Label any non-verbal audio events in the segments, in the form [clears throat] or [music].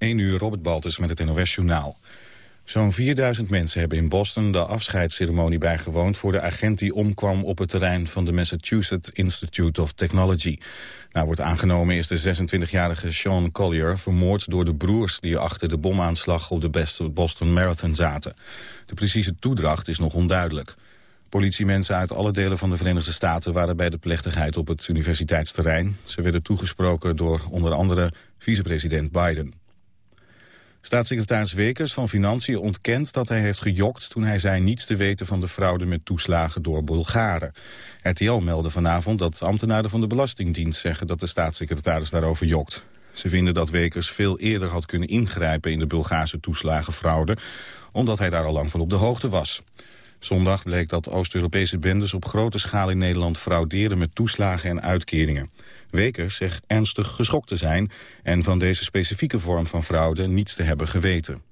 1 uur Robert Baltus met het NOS Journaal. Zo'n 4000 mensen hebben in Boston de afscheidsceremonie bijgewoond... voor de agent die omkwam op het terrein van de Massachusetts Institute of Technology. Nou wordt aangenomen is de 26-jarige Sean Collier vermoord door de broers... die achter de bomaanslag op de Boston Marathon zaten. De precieze toedracht is nog onduidelijk. Politiemensen uit alle delen van de Verenigde Staten waren bij de plechtigheid op het universiteitsterrein. Ze werden toegesproken door onder andere vicepresident Biden. Staatssecretaris Wekers van Financiën ontkent dat hij heeft gejokt... toen hij zei niets te weten van de fraude met toeslagen door Bulgaren. RTL meldde vanavond dat ambtenaren van de Belastingdienst zeggen... dat de staatssecretaris daarover jokt. Ze vinden dat Wekers veel eerder had kunnen ingrijpen in de Bulgaarse toeslagenfraude... omdat hij daar al lang van op de hoogte was. Zondag bleek dat Oost-Europese bendes op grote schaal in Nederland frauderen met toeslagen en uitkeringen. Wekers zegt ernstig geschokt te zijn en van deze specifieke vorm van fraude niets te hebben geweten.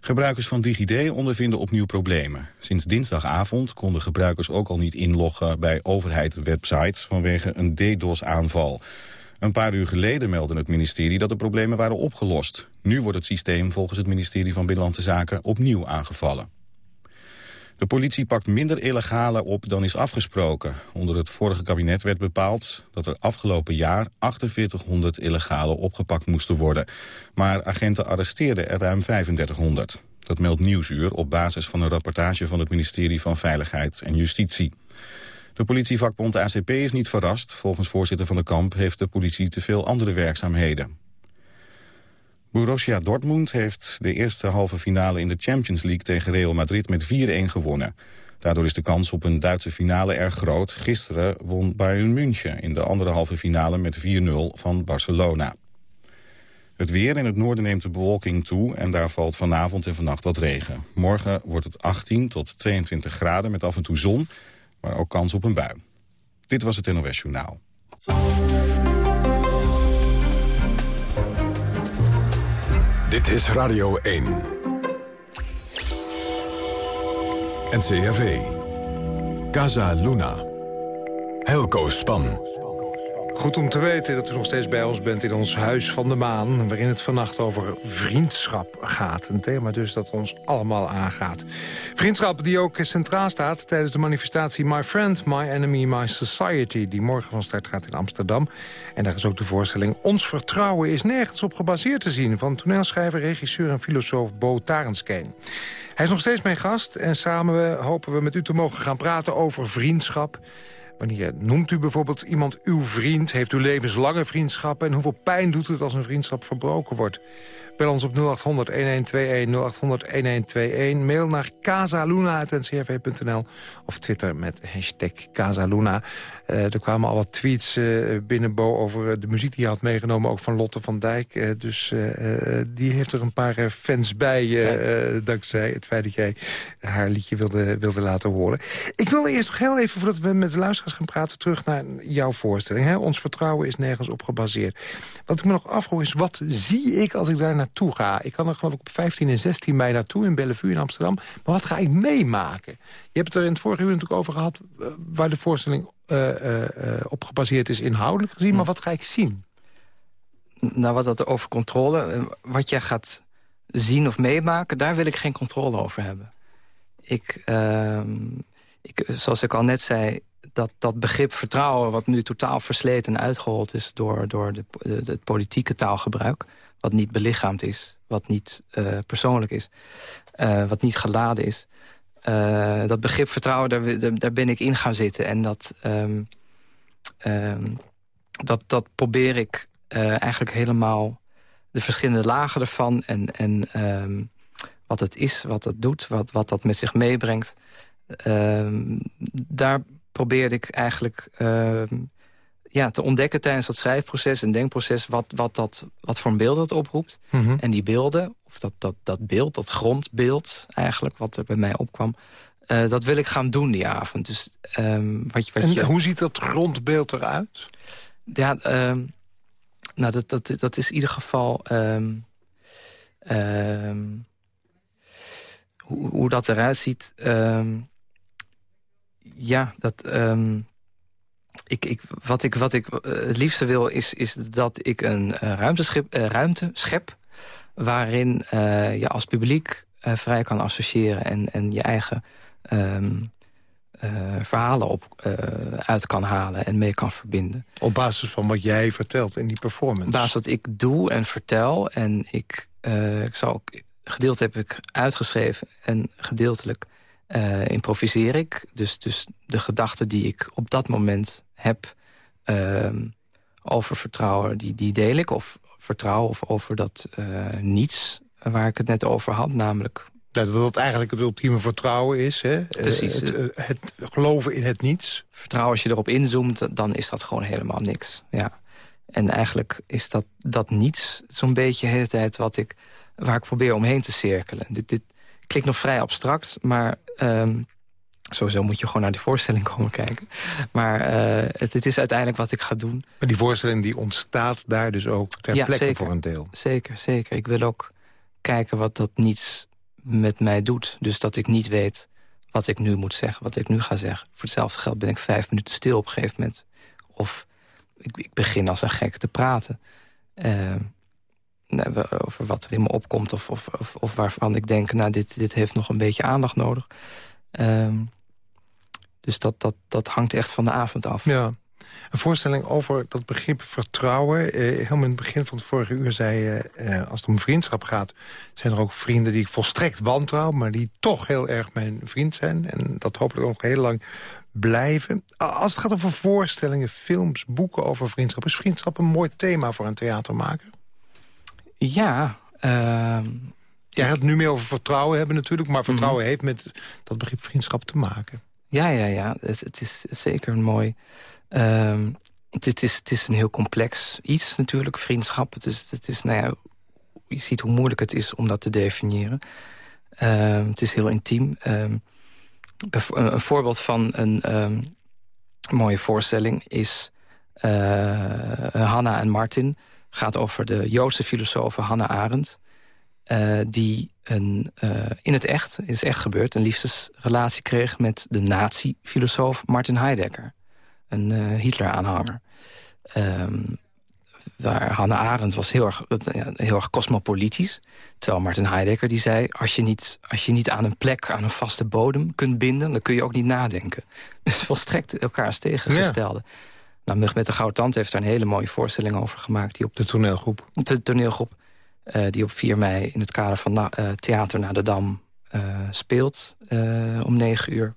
Gebruikers van DigiD ondervinden opnieuw problemen. Sinds dinsdagavond konden gebruikers ook al niet inloggen bij overheidswebsites vanwege een DDoS-aanval. Een paar uur geleden meldde het ministerie dat de problemen waren opgelost. Nu wordt het systeem volgens het ministerie van Binnenlandse Zaken opnieuw aangevallen. De politie pakt minder illegale op dan is afgesproken. Onder het vorige kabinet werd bepaald dat er afgelopen jaar 4800 illegale opgepakt moesten worden. Maar agenten arresteerden er ruim 3500. Dat meldt Nieuwsuur op basis van een rapportage van het ministerie van Veiligheid en Justitie. De politievakbond ACP is niet verrast. Volgens voorzitter van de kamp heeft de politie te veel andere werkzaamheden. Borussia Dortmund heeft de eerste halve finale in de Champions League tegen Real Madrid met 4-1 gewonnen. Daardoor is de kans op een Duitse finale erg groot. Gisteren won Bayern München in de andere halve finale met 4-0 van Barcelona. Het weer in het noorden neemt de bewolking toe en daar valt vanavond en vannacht wat regen. Morgen wordt het 18 tot 22 graden met af en toe zon, maar ook kans op een bui. Dit was het NOS Journaal. Dit is Radio 1. NCRV. Casa Luna. Helco Span. Goed om te weten dat u nog steeds bij ons bent in ons Huis van de Maan... waarin het vannacht over vriendschap gaat. Een thema dus dat ons allemaal aangaat. Vriendschap die ook centraal staat tijdens de manifestatie... My Friend, My Enemy, My Society... die morgen van start gaat in Amsterdam. En daar is ook de voorstelling Ons Vertrouwen is nergens op gebaseerd te zien... van toneelschrijver, regisseur en filosoof Bo Tarenskeen. Hij is nog steeds mijn gast en samen hopen we met u te mogen gaan praten over vriendschap... Wanneer noemt u bijvoorbeeld iemand uw vriend? Heeft u levenslange vriendschappen? En hoeveel pijn doet het als een vriendschap verbroken wordt? Bel ons op 0800-1121, 0800-1121. Mail naar casaluna.ncrv.nl of Twitter met hashtag Casaluna. Uh, er kwamen al wat tweets uh, binnen Bo over uh, de muziek die hij had meegenomen. Ook van Lotte van Dijk. dus die heeft er een paar fans bij. dankzij het feit dat jij haar liedje wilde, wilde laten horen. Ik wil eerst nog heel even, voordat we met de luisteraars gaan praten... terug naar jouw voorstelling. Hè? Ons vertrouwen is nergens op gebaseerd. Wat ik me nog afvroeg is, wat zie ik als ik daar naartoe ga? Ik kan er geloof ik op 15 en 16 mei naartoe in Bellevue in Amsterdam. Maar wat ga ik meemaken? Je hebt het er in het vorige uur natuurlijk over gehad... waar de voorstelling uh, op gebaseerd is inhoudelijk gezien. Maar hm. wat ga ik zien? Nou, wat dat over controle... Wat jij gaat zien of meemaken, daar wil ik geen controle over hebben. Ik, ehm, ik, zoals ik al net zei, dat, dat begrip vertrouwen... wat nu totaal versleten en uitgehold is door, door de, het politieke taalgebruik... wat niet belichaamd is, wat niet persoonlijk is, wat niet geladen is... Uh, dat begrip vertrouwen, daar, daar, ben ik in gaan zitten. En dat, um, um, dat, dat probeer ik eigenlijk helemaal de verschillende lagen ervan... en, en um, wat het is, wat het doet, wat, wat dat met zich meebrengt. daar probeerde ik eigenlijk ja, te ontdekken tijdens dat schrijfproces en denkproces... wat, wat, dat, wat voor een beeld dat oproept. Mm -hmm. En die beelden, of dat, dat, dat beeld, dat grondbeeld eigenlijk... wat er bij mij opkwam, uh, dat wil ik gaan doen die avond. Dus, um, wat, wat en je... hoe ziet dat grondbeeld eruit? Ja, um, nou, dat, dat, dat is in ieder geval... Um, hoe, hoe dat eruit ziet... ja, dat ik, ik, wat ik, wat ik uh, het liefste wil is, is dat ik een uh, ruimteschip, uh, ruimte schep... waarin je als publiek vrij kan associëren... en, en je eigen ehm, verhalen op, uit kan halen en mee kan verbinden. Op basis van wat jij vertelt in die performance? Op basis wat ik doe en vertel. En ik, ik zal ook, gedeelte heb ik uitgeschreven en gedeeltelijk uh, improviseer ik. Dus, dus de gedachten die ik op dat moment heb uh, over vertrouwen, die, die deel ik. Of vertrouwen of over dat uh, niets waar ik het net over had, namelijk... Dat dat eigenlijk het ultieme vertrouwen is, hè? Precies. Het, het, geloven in het niets. Vertrouwen, als je erop inzoomt, dan is dat gewoon helemaal niks. Ja. En eigenlijk is dat, dat niets zo'n beetje de hele tijd wat ik, waar ik probeer omheen te cirkelen. Dit, dit, klinkt nog vrij abstract, maar... Um, sowieso moet je gewoon naar die voorstelling komen kijken. Maar uh, het, het, is uiteindelijk wat ik ga doen. Maar die voorstelling die ontstaat daar dus ook ter ja, plekke voor een deel? Zeker, zeker. Ik wil ook kijken wat dat niets met mij doet. Dus dat ik niet weet wat ik nu moet zeggen, wat ik nu ga zeggen. Voor hetzelfde geld ben ik vijf minuten stil op een gegeven moment. Of ik, ik begin als een gek te praten. Uh, over wat er in me opkomt... of, of, of, of waarvan ik denk, nou, dit, dit heeft nog een beetje aandacht nodig. Um, dus dat, dat, dat hangt echt van de avond af. Ja. Een voorstelling over dat begrip vertrouwen. Eh, helemaal in het begin van het vorige uur zei je... Eh, als het om vriendschap gaat... zijn er ook vrienden die ik volstrekt wantrouw... maar die toch heel erg mijn vriend zijn. En dat hopelijk ook heel lang blijven. Als het gaat over voorstellingen, films, boeken over vriendschap... is vriendschap een mooi thema voor een theatermaker? Ja. Uh... Jij gaat het nu meer over vertrouwen hebben natuurlijk... maar vertrouwen mhm. heeft met dat begrip vriendschap te maken. Ja, ja, ja. Het, het is zeker een mooi... Uh, het, is, het is een heel complex iets natuurlijk, vriendschap. Het is, het is, nou ja, je ziet hoe moeilijk het is om dat te definiëren. Uh, het is heel intiem. Uh, een voorbeeld van een mooie voorstelling is... Uh, Hanna en Martin gaat over de Joodse filosoof Hannah Arendt... Uh, die een, uh, in het echt, is echt gebeurd... een liefdesrelatie kreeg met de nazi-filosoof Martin Heidegger. Een uh, Hitler-aanhanger. Um, waar Hannah Arendt was heel erg, heel erg cosmopolitisch. Terwijl Martin Heidegger die zei... Als je, niet, als je niet aan een plek, aan een vaste bodem kunt binden... dan kun je ook niet nadenken. [laughs] Dus volstrekt elkaars tegengestelde. Nou, Mug met de Gouden Tand heeft daar een hele mooie voorstelling over gemaakt. Die op de toneelgroep? De toneelgroep. Uh, die op 4 mei in het kader van uh, Theater naar de Dam uh, speelt. om 9 uur.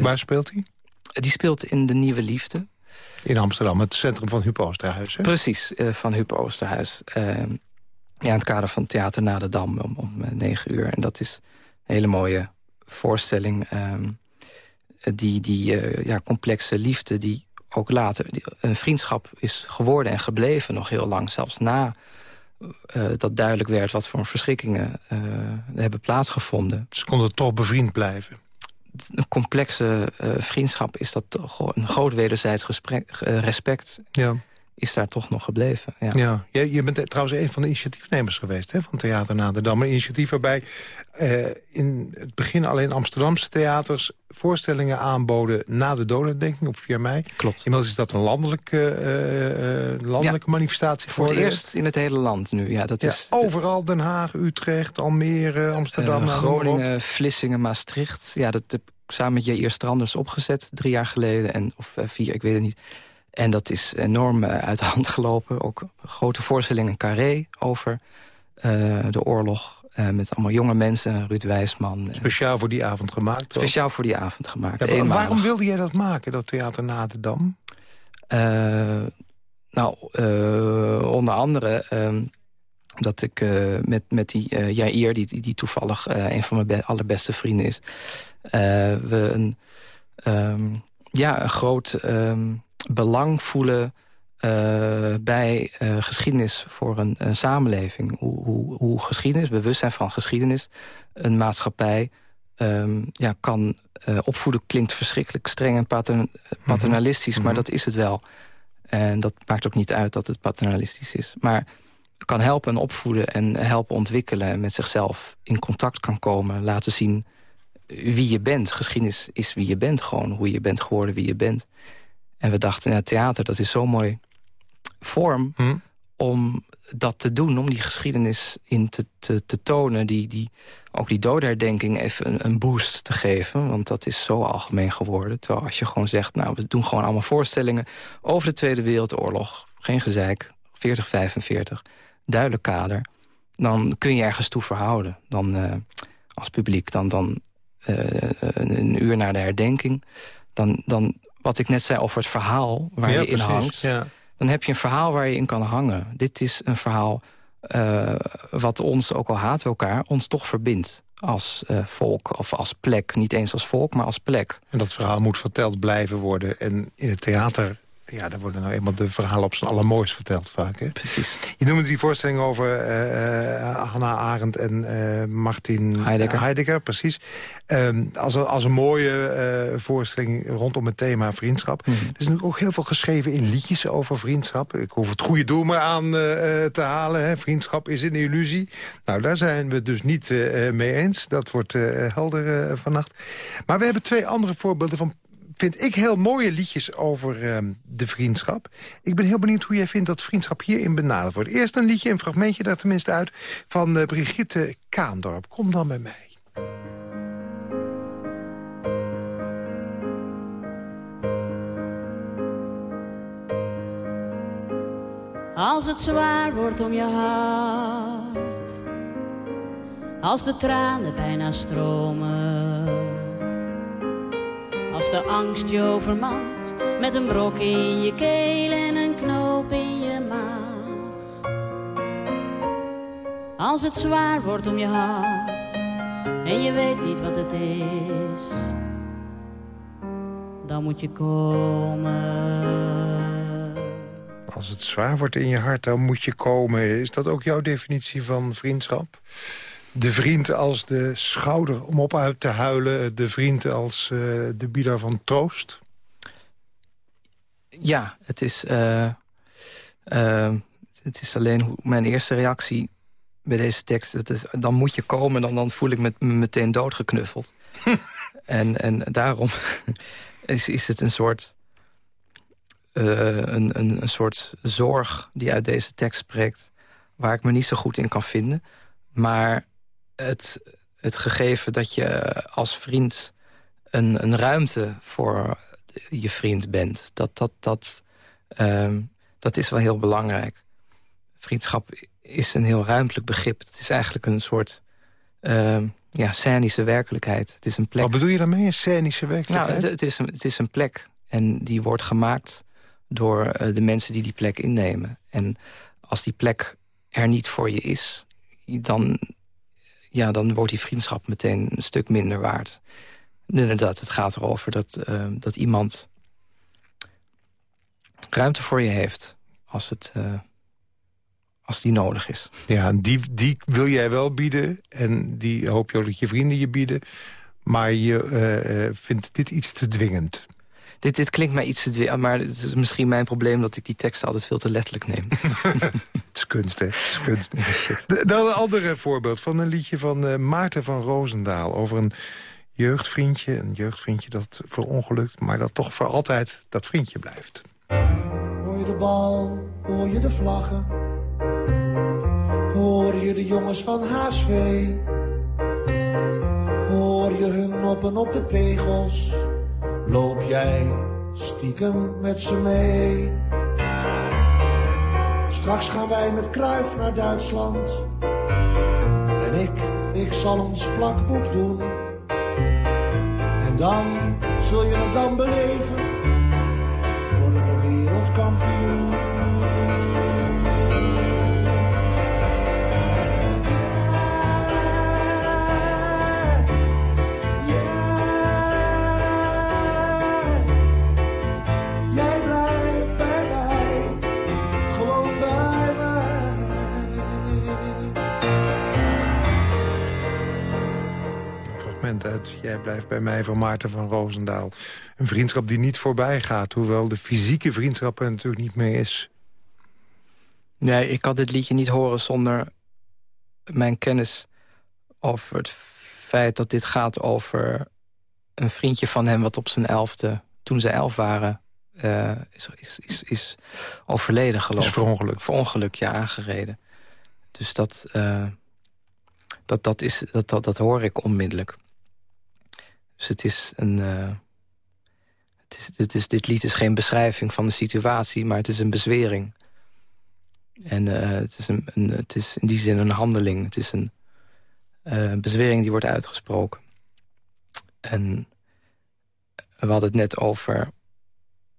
Waar speelt hij? Die speelt in De Nieuwe Liefde. In Amsterdam, het centrum van Huub Oosterhuis. Hè? Precies, van Huub Oosterhuis. ja, in het kader van Theater naar de Dam om, om 9 uur. En dat is een hele mooie voorstelling. Ehm, die die ja, complexe liefde die ook later een vriendschap is geworden en gebleven nog heel lang. Zelfs na uh, dat duidelijk werd wat voor verschrikkingen uh, hebben plaatsgevonden. Ze konden toch bevriend blijven? Een complexe uh, vriendschap is dat toch een groot wederzijds gesprek, respect. Ja is daar toch nog gebleven. Ja, ja. Je, je bent trouwens een van de initiatiefnemers geweest hè, van Theater na de Dam. Een initiatief waarbij eh, in het begin alleen Amsterdamse theaters... voorstellingen aanboden na de dodendenking op 4 mei. Klopt. Inmiddels is dat een landelijke, uh, landelijke manifestatie. Voor het eerst in het hele land nu. Ja, dat is, overal, Den Haag, Utrecht, Almere, Amsterdam. Uh, Groningen, Vlissingen, Maastricht. Ja, dat heb ik samen met J.R. Stranders opgezet drie jaar geleden. En, of vier, ik weet het niet. En dat is enorm uh, uit de hand gelopen. Ook grote voorstelling in Carré over uh, de oorlog. Uh, met allemaal jonge mensen, Ruud Wijsman. Speciaal voor die avond gemaakt? Speciaal ook? voor die avond gemaakt. Ja, waarom wilde jij dat maken, dat Theater na de Dam? nou, onder andere ehm, dat ik met, met die Jair, die, die toevallig een van mijn allerbeste vrienden is... we een, um, ja, een groot... Um, belang voelen uh, bij uh, geschiedenis voor een, een samenleving. Hoe, hoe, hoe, geschiedenis, bewustzijn van geschiedenis... een maatschappij um, ja, kan uh, opvoeden. Klinkt verschrikkelijk streng en patern, paternalistisch, mm -hmm. maar mhm. dat is het wel. En dat maakt ook niet uit dat het paternalistisch is. Maar kan helpen en opvoeden en helpen ontwikkelen... en met zichzelf in contact kan komen, laten zien wie je bent. Geschiedenis is wie je bent, gewoon hoe je bent geworden, wie je bent. En we dachten, ja, theater, dat is zo'n mooi vorm... Hm? om dat te doen, om die geschiedenis in te, te, te tonen... Die, die, ook die dodenherdenking even een, een, boost te geven. Want dat is zo algemeen geworden. Terwijl als je gewoon zegt, nou, we doen gewoon allemaal voorstellingen... over de Tweede Wereldoorlog, geen gezeik, 40, 45, duidelijk kader... dan kun je ergens toe verhouden. Dan uh, als publiek, dan, dan uh, een uur na de herdenking... Dan, dan wat ik net zei over het verhaal waar je in hangt... Ja dan heb je een verhaal waar je in kan hangen. Dit is een verhaal uh, wat ons, ook al we elkaar, ons toch verbindt. Als uh, volk of als plek. Niet eens als volk, maar als plek. En dat verhaal moet verteld blijven worden. En in het theater ja, daar worden nou eenmaal de verhalen op zijn allermooist verteld vaak. Hè? Precies. Je noemde die voorstelling over uh, Hannah Arendt en uh, Martin Heidegger. Heidegger precies. Ehm, als, een, als een mooie voorstelling rondom het thema vriendschap. Mm. Er is natuurlijk ook heel veel geschreven in liedjes over vriendschap. Ik hoef het goede doel maar aan te halen. Hè. Vriendschap is een illusie. Nou, daar zijn we het dus niet mee eens. Dat wordt helder vannacht. Maar we hebben twee andere voorbeelden van vind ik heel mooie liedjes over uh, de vriendschap. Ik ben heel benieuwd hoe jij vindt dat vriendschap hierin benaderd wordt. Eerst een liedje, een fragmentje daar tenminste uit... van uh, Brigitte Kaandorp. Kom dan bij mij. Als het zwaar wordt om je hart Als de tranen bijna stromen als de angst je overmand met een brok in je keel en een knoop in je maag. Als het zwaar wordt om je hart en je weet niet wat het is, dan moet je komen. Als het zwaar wordt in je hart, dan moet je komen. Is dat ook jouw definitie van vriendschap? De vriend als de schouder om op uit te huilen. De vriend als uh, de bieder van troost. Ja, het is, uh, uh, het is alleen hoe mijn eerste reactie bij deze tekst. Het is, dan moet je komen, dan, dan voel ik me meteen doodgeknuffeld. [laughs] en, en daarom [laughs] is, is het een soort... een, een, een soort zorg die uit deze tekst spreekt... waar ik me niet zo goed in kan vinden. Maar het, het gegeven dat je als vriend een, een ruimte voor je vriend bent. Dat, dat, dat, uh, dat is wel heel belangrijk. Vriendschap is een heel ruimtelijk begrip. Het is eigenlijk een soort uh, ja, scenische werkelijkheid. Het is een plek. Wat bedoel je daarmee, een scenische werkelijkheid? Nou, het, het, is een, het is een plek. En die wordt gemaakt door uh, de mensen die die plek innemen. En als die plek er niet voor je is... dan ja, dan wordt die vriendschap meteen een stuk minder waard. Inderdaad, het gaat erover dat, uh, dat iemand ruimte voor je heeft als, het, uh, als die nodig is. Ja, die, die wil jij wel bieden en die hoop je ook dat je vrienden je bieden. Maar je uh, vindt dit iets te dwingend. Dit, dit klinkt mij iets te dwingen, maar het is misschien mijn probleem... dat ik die teksten altijd veel te letterlijk neem. [laughs] het is kunst, hè? Het is kunst. [laughs] Dan een ander voorbeeld van een liedje van uh, Maarten van Roosendaal... over een jeugdvriendje, een jeugdvriendje dat verongelukt... maar dat toch voor altijd dat vriendje blijft. Hoor je de bal, hoor je de vlaggen... Hoor je de jongens van HSV... Hoor je hun noppen op de tegels loop jij stiekem met ze mee. Straks gaan wij met Kruif naar Duitsland. En ik, ik zal ons plakboek doen. En dan zul je het dan beleven. Worden we wereldkampioen. Uit Jij blijft bij mij van Maarten van Roosendaal. Een vriendschap die niet voorbij gaat, hoewel de fysieke vriendschap er natuurlijk niet meer is. Nee, ik kan dit liedje niet horen zonder mijn kennis over het feit dat dit gaat over een vriendje van hem... wat op zijn elfde, toen ze elf waren, uh, is, is, is, is, overleden, geloof ik. Is verongeluk. Verongeluk, ja, aangereden. Dus dat, uh, dat, dat, is, dat, dat, dat hoor ik onmiddellijk. Dus het is een... Uh, het is, dit, is, dit lied is geen beschrijving van de situatie, maar het is een bezwering. En het, is een, een, het is in die zin een handeling. Het is een bezwering die wordt uitgesproken. En we hadden het net over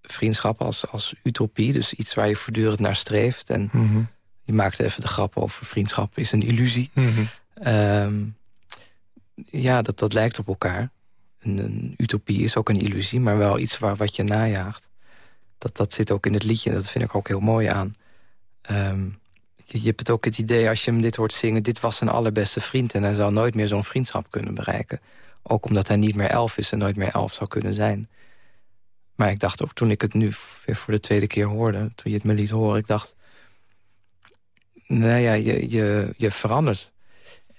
vriendschap als, als utopie. Dus iets waar je voortdurend naar streeft. En Mhm. je maakte even de grap over vriendschap is een illusie. Mhm. Ehm, ja, dat, dat lijkt op elkaar. Een, een utopie is ook een illusie, maar wel iets waar, wat je najaagt. Dat, dat zit ook in het liedje en dat vind ik ook heel mooi aan. Ehm, je, je hebt het ook het idee als je hem dit hoort zingen... dit was zijn allerbeste vriend en hij zal nooit meer zo'n vriendschap kunnen bereiken. Ook omdat hij niet meer elf is en nooit meer elf zou kunnen zijn. Maar ik dacht ook toen ik het nu weer voor de tweede keer hoorde... toen je het me liet horen, ik dacht... nou ja, je, je, je verandert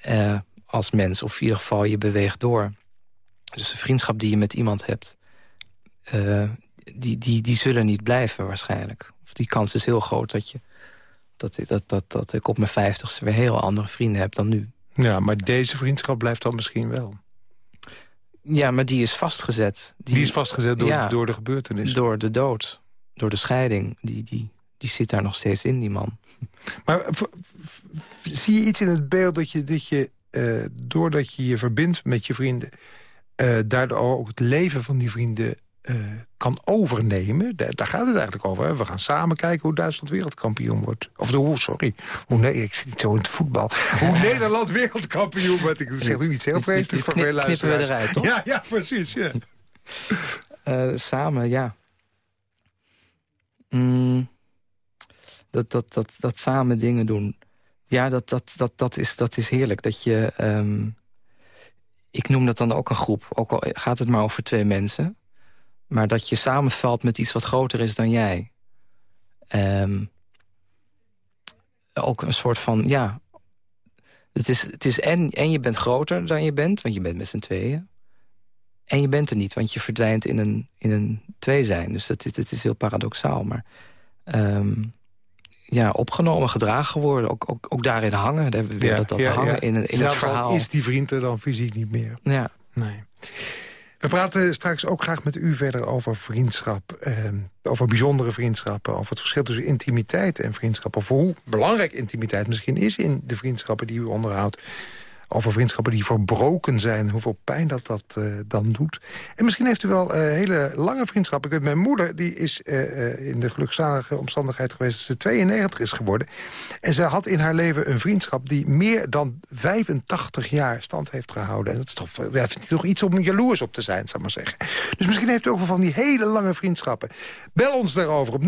eh, als mens. Of in ieder geval, je beweegt door. Dus de vriendschap die je met iemand hebt... Uh, die, die, die zullen niet blijven waarschijnlijk. Of die kans is heel groot dat, je, dat, dat, dat, dat ik op mijn vijftigste... weer heel andere vrienden heb dan nu. Ja, maar deze vriendschap blijft dan misschien wel. Ja, maar die is vastgezet. Die, die is vastgezet door, ja, door de gebeurtenis. Door de dood. Door de scheiding. Die, die, die zit daar nog steeds in, die man. Maar zie je iets in het beeld dat je, dat je uh, doordat je je verbindt met je vrienden... Uh, daardoor ook het leven van die vrienden uh, kan overnemen? Daar, daar, gaat het eigenlijk over. Hè? We gaan samen kijken hoe Duitsland wereldkampioen wordt. Of de hoe, sorry. Hoe, nee, ik zit niet zo in het voetbal. Hoe [laughs] Nederland wereldkampioen wordt. Ik zeg nu iets heel feestelijks voor veel luisteraars. we eruit, toch? Ja, ja precies. Ja. uh, [laughs] samen, ja. Mm, dat, dat, dat, dat samen dingen doen. Ja, dat, dat, dat, dat, is, dat is heerlijk. Dat je... Um, ik noem dat dan ook een groep. Ook al gaat het maar over twee mensen. Maar dat je samenvalt met iets wat groter is dan jij. Um, ook een soort van, ja... Het is, het is en, en je bent groter dan je bent, want je bent met z'n tweeën. En je bent er niet, want je verdwijnt in een, in een twee zijn. Dus dat is, het is heel paradoxaal. Maar um, ja, opgenomen, gedragen worden. Ook, ook, ook daarin hangen. Daar weer ja, dat, dat ja, hangen ja. in, in het verhaal. al is die vriend er dan fysiek niet meer. Ja. Nee. We praten straks ook graag met u verder over vriendschap. Eh, over bijzondere vriendschappen. Over het verschil tussen intimiteit en vriendschap. Over hoe belangrijk intimiteit misschien is in de vriendschappen die u onderhoudt. Over vriendschappen die verbroken zijn. Hoeveel pijn dat dat uh, dan doet. En misschien heeft u wel uh, hele lange vriendschappen. Ik weet, mijn moeder die is uh, in de gelukzalige omstandigheid geweest... dat ze 92 is geworden. En ze had in haar leven een vriendschap... die meer dan 85 jaar stand heeft gehouden. En dat is toch, ja, toch iets om jaloers op te zijn, zou maar zeggen. Dus misschien heeft u ook wel van die hele lange vriendschappen. Bel ons daarover op 0800-1121,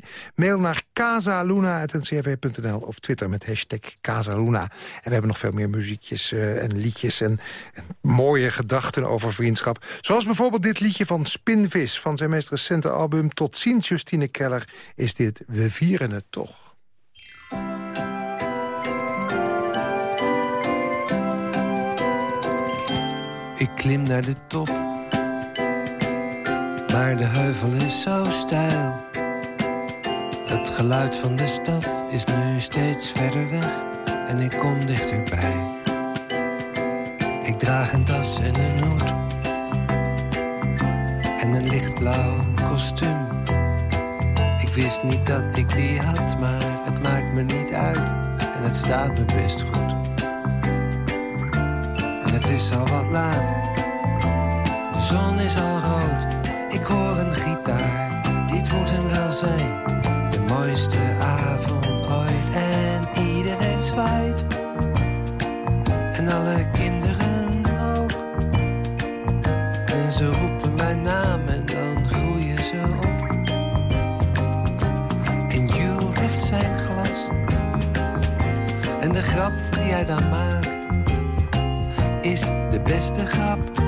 0800-1121. Mail naar casaluna.ncrv.nl of Twitter met hashtag Casaluna. En we hebben nog veel meer muziekjes uh, en liedjes en, en, mooie gedachten over vriendschap. Zoals bijvoorbeeld dit liedje van Spinvis. Van zijn meest recente album Tot ziens, Justine Keller, is dit We vieren het toch. Ik klim naar de top, maar de heuvel is zo steil. Het geluid van de stad is nu steeds verder weg en ik kom dichterbij. Ik draag een tas en een hoed en een lichtblauw kostuum. Ik wist niet dat ik die had, maar het maakt me niet uit en het staat me best goed. En het is al wat laat, de zon is al rood, hij dan maakt is de beste grap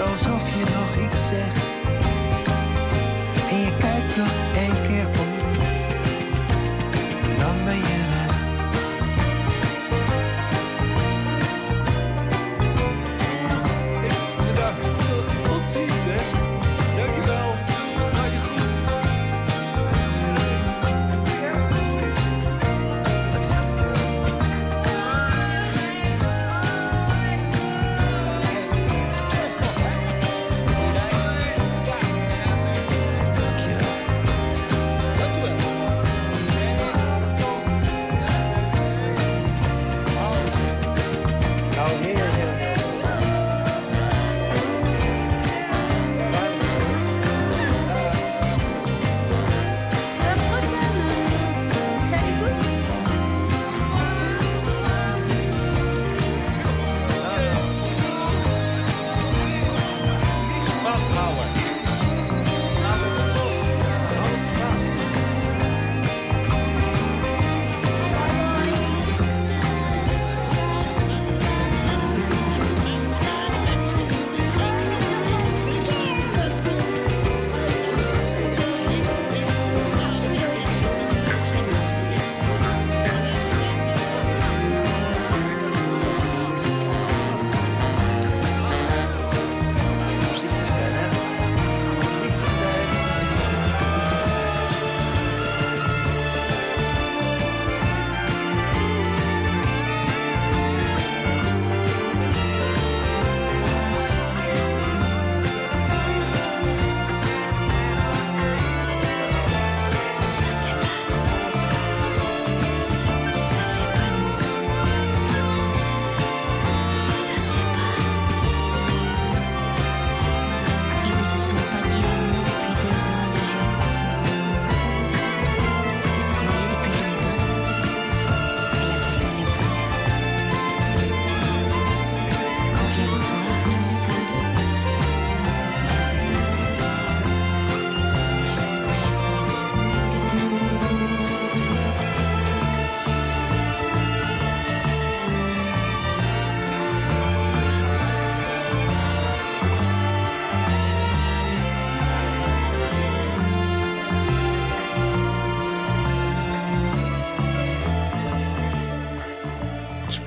alsof je nog iets zegt.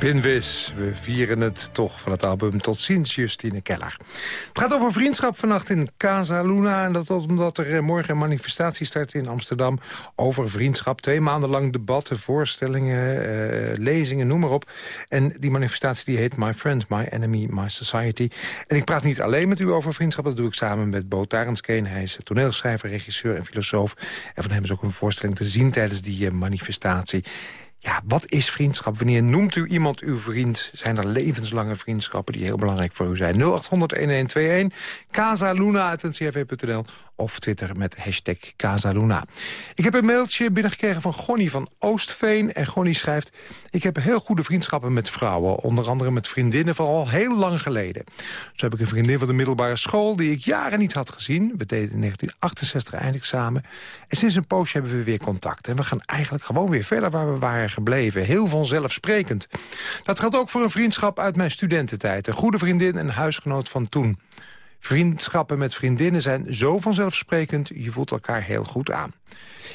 Spinvis, we vieren het toch van het album Tot ziens, Justine Keller. Het gaat over vriendschap vannacht in Casa Luna. En dat omdat er eh, morgen een manifestatie start in Amsterdam over vriendschap. Twee maanden lang debatten, voorstellingen, uh, lezingen, noem maar op. En die manifestatie die heet My Friend, My Enemy, My Society. En ik praat niet alleen met u over vriendschap. Dat doe ik samen met Bo Tarenskeen. Hij is toneelschrijver, regisseur en filosoof. En van hem is ook een voorstelling te zien tijdens die uh, manifestatie. Ja, wat is vriendschap? Wanneer noemt u iemand uw vriend? Zijn er levenslange vriendschappen die heel belangrijk voor u zijn? 0800-1121, casaluna.ncrv.nl of Twitter met hashtag Casaluna. Ik heb een mailtje binnengekregen van Gonnie van Oostveen. En Gonnie schrijft... Ik heb heel goede vriendschappen met vrouwen. Onder andere met vriendinnen van al heel lang geleden. Zo heb ik een vriendin van de middelbare school... die ik jaren niet had gezien. We deden in 1968 eindexamen. En sinds een poosje hebben we weer contact. En we gaan eigenlijk gewoon weer verder waar we waren gebleven. Heel vanzelfsprekend. Dat geldt ook voor een vriendschap uit mijn studententijd. Een goede vriendin en huisgenoot van toen. Vriendschappen met vriendinnen zijn zo vanzelfsprekend. Je voelt elkaar heel goed aan.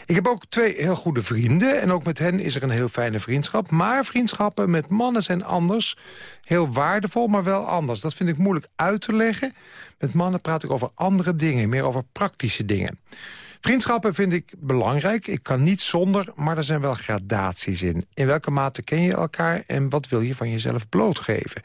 Ik heb ook twee heel goede vrienden. En ook met hen is er een heel fijne vriendschap. Maar vriendschappen met mannen zijn anders. Heel waardevol, maar wel anders. Dat vind ik moeilijk uit te leggen. Met mannen praat ik over andere dingen. Meer over praktische dingen. Vriendschappen vind ik belangrijk. Ik kan niet zonder, maar er zijn wel gradaties in. In welke mate ken je elkaar en wat wil je van jezelf blootgeven?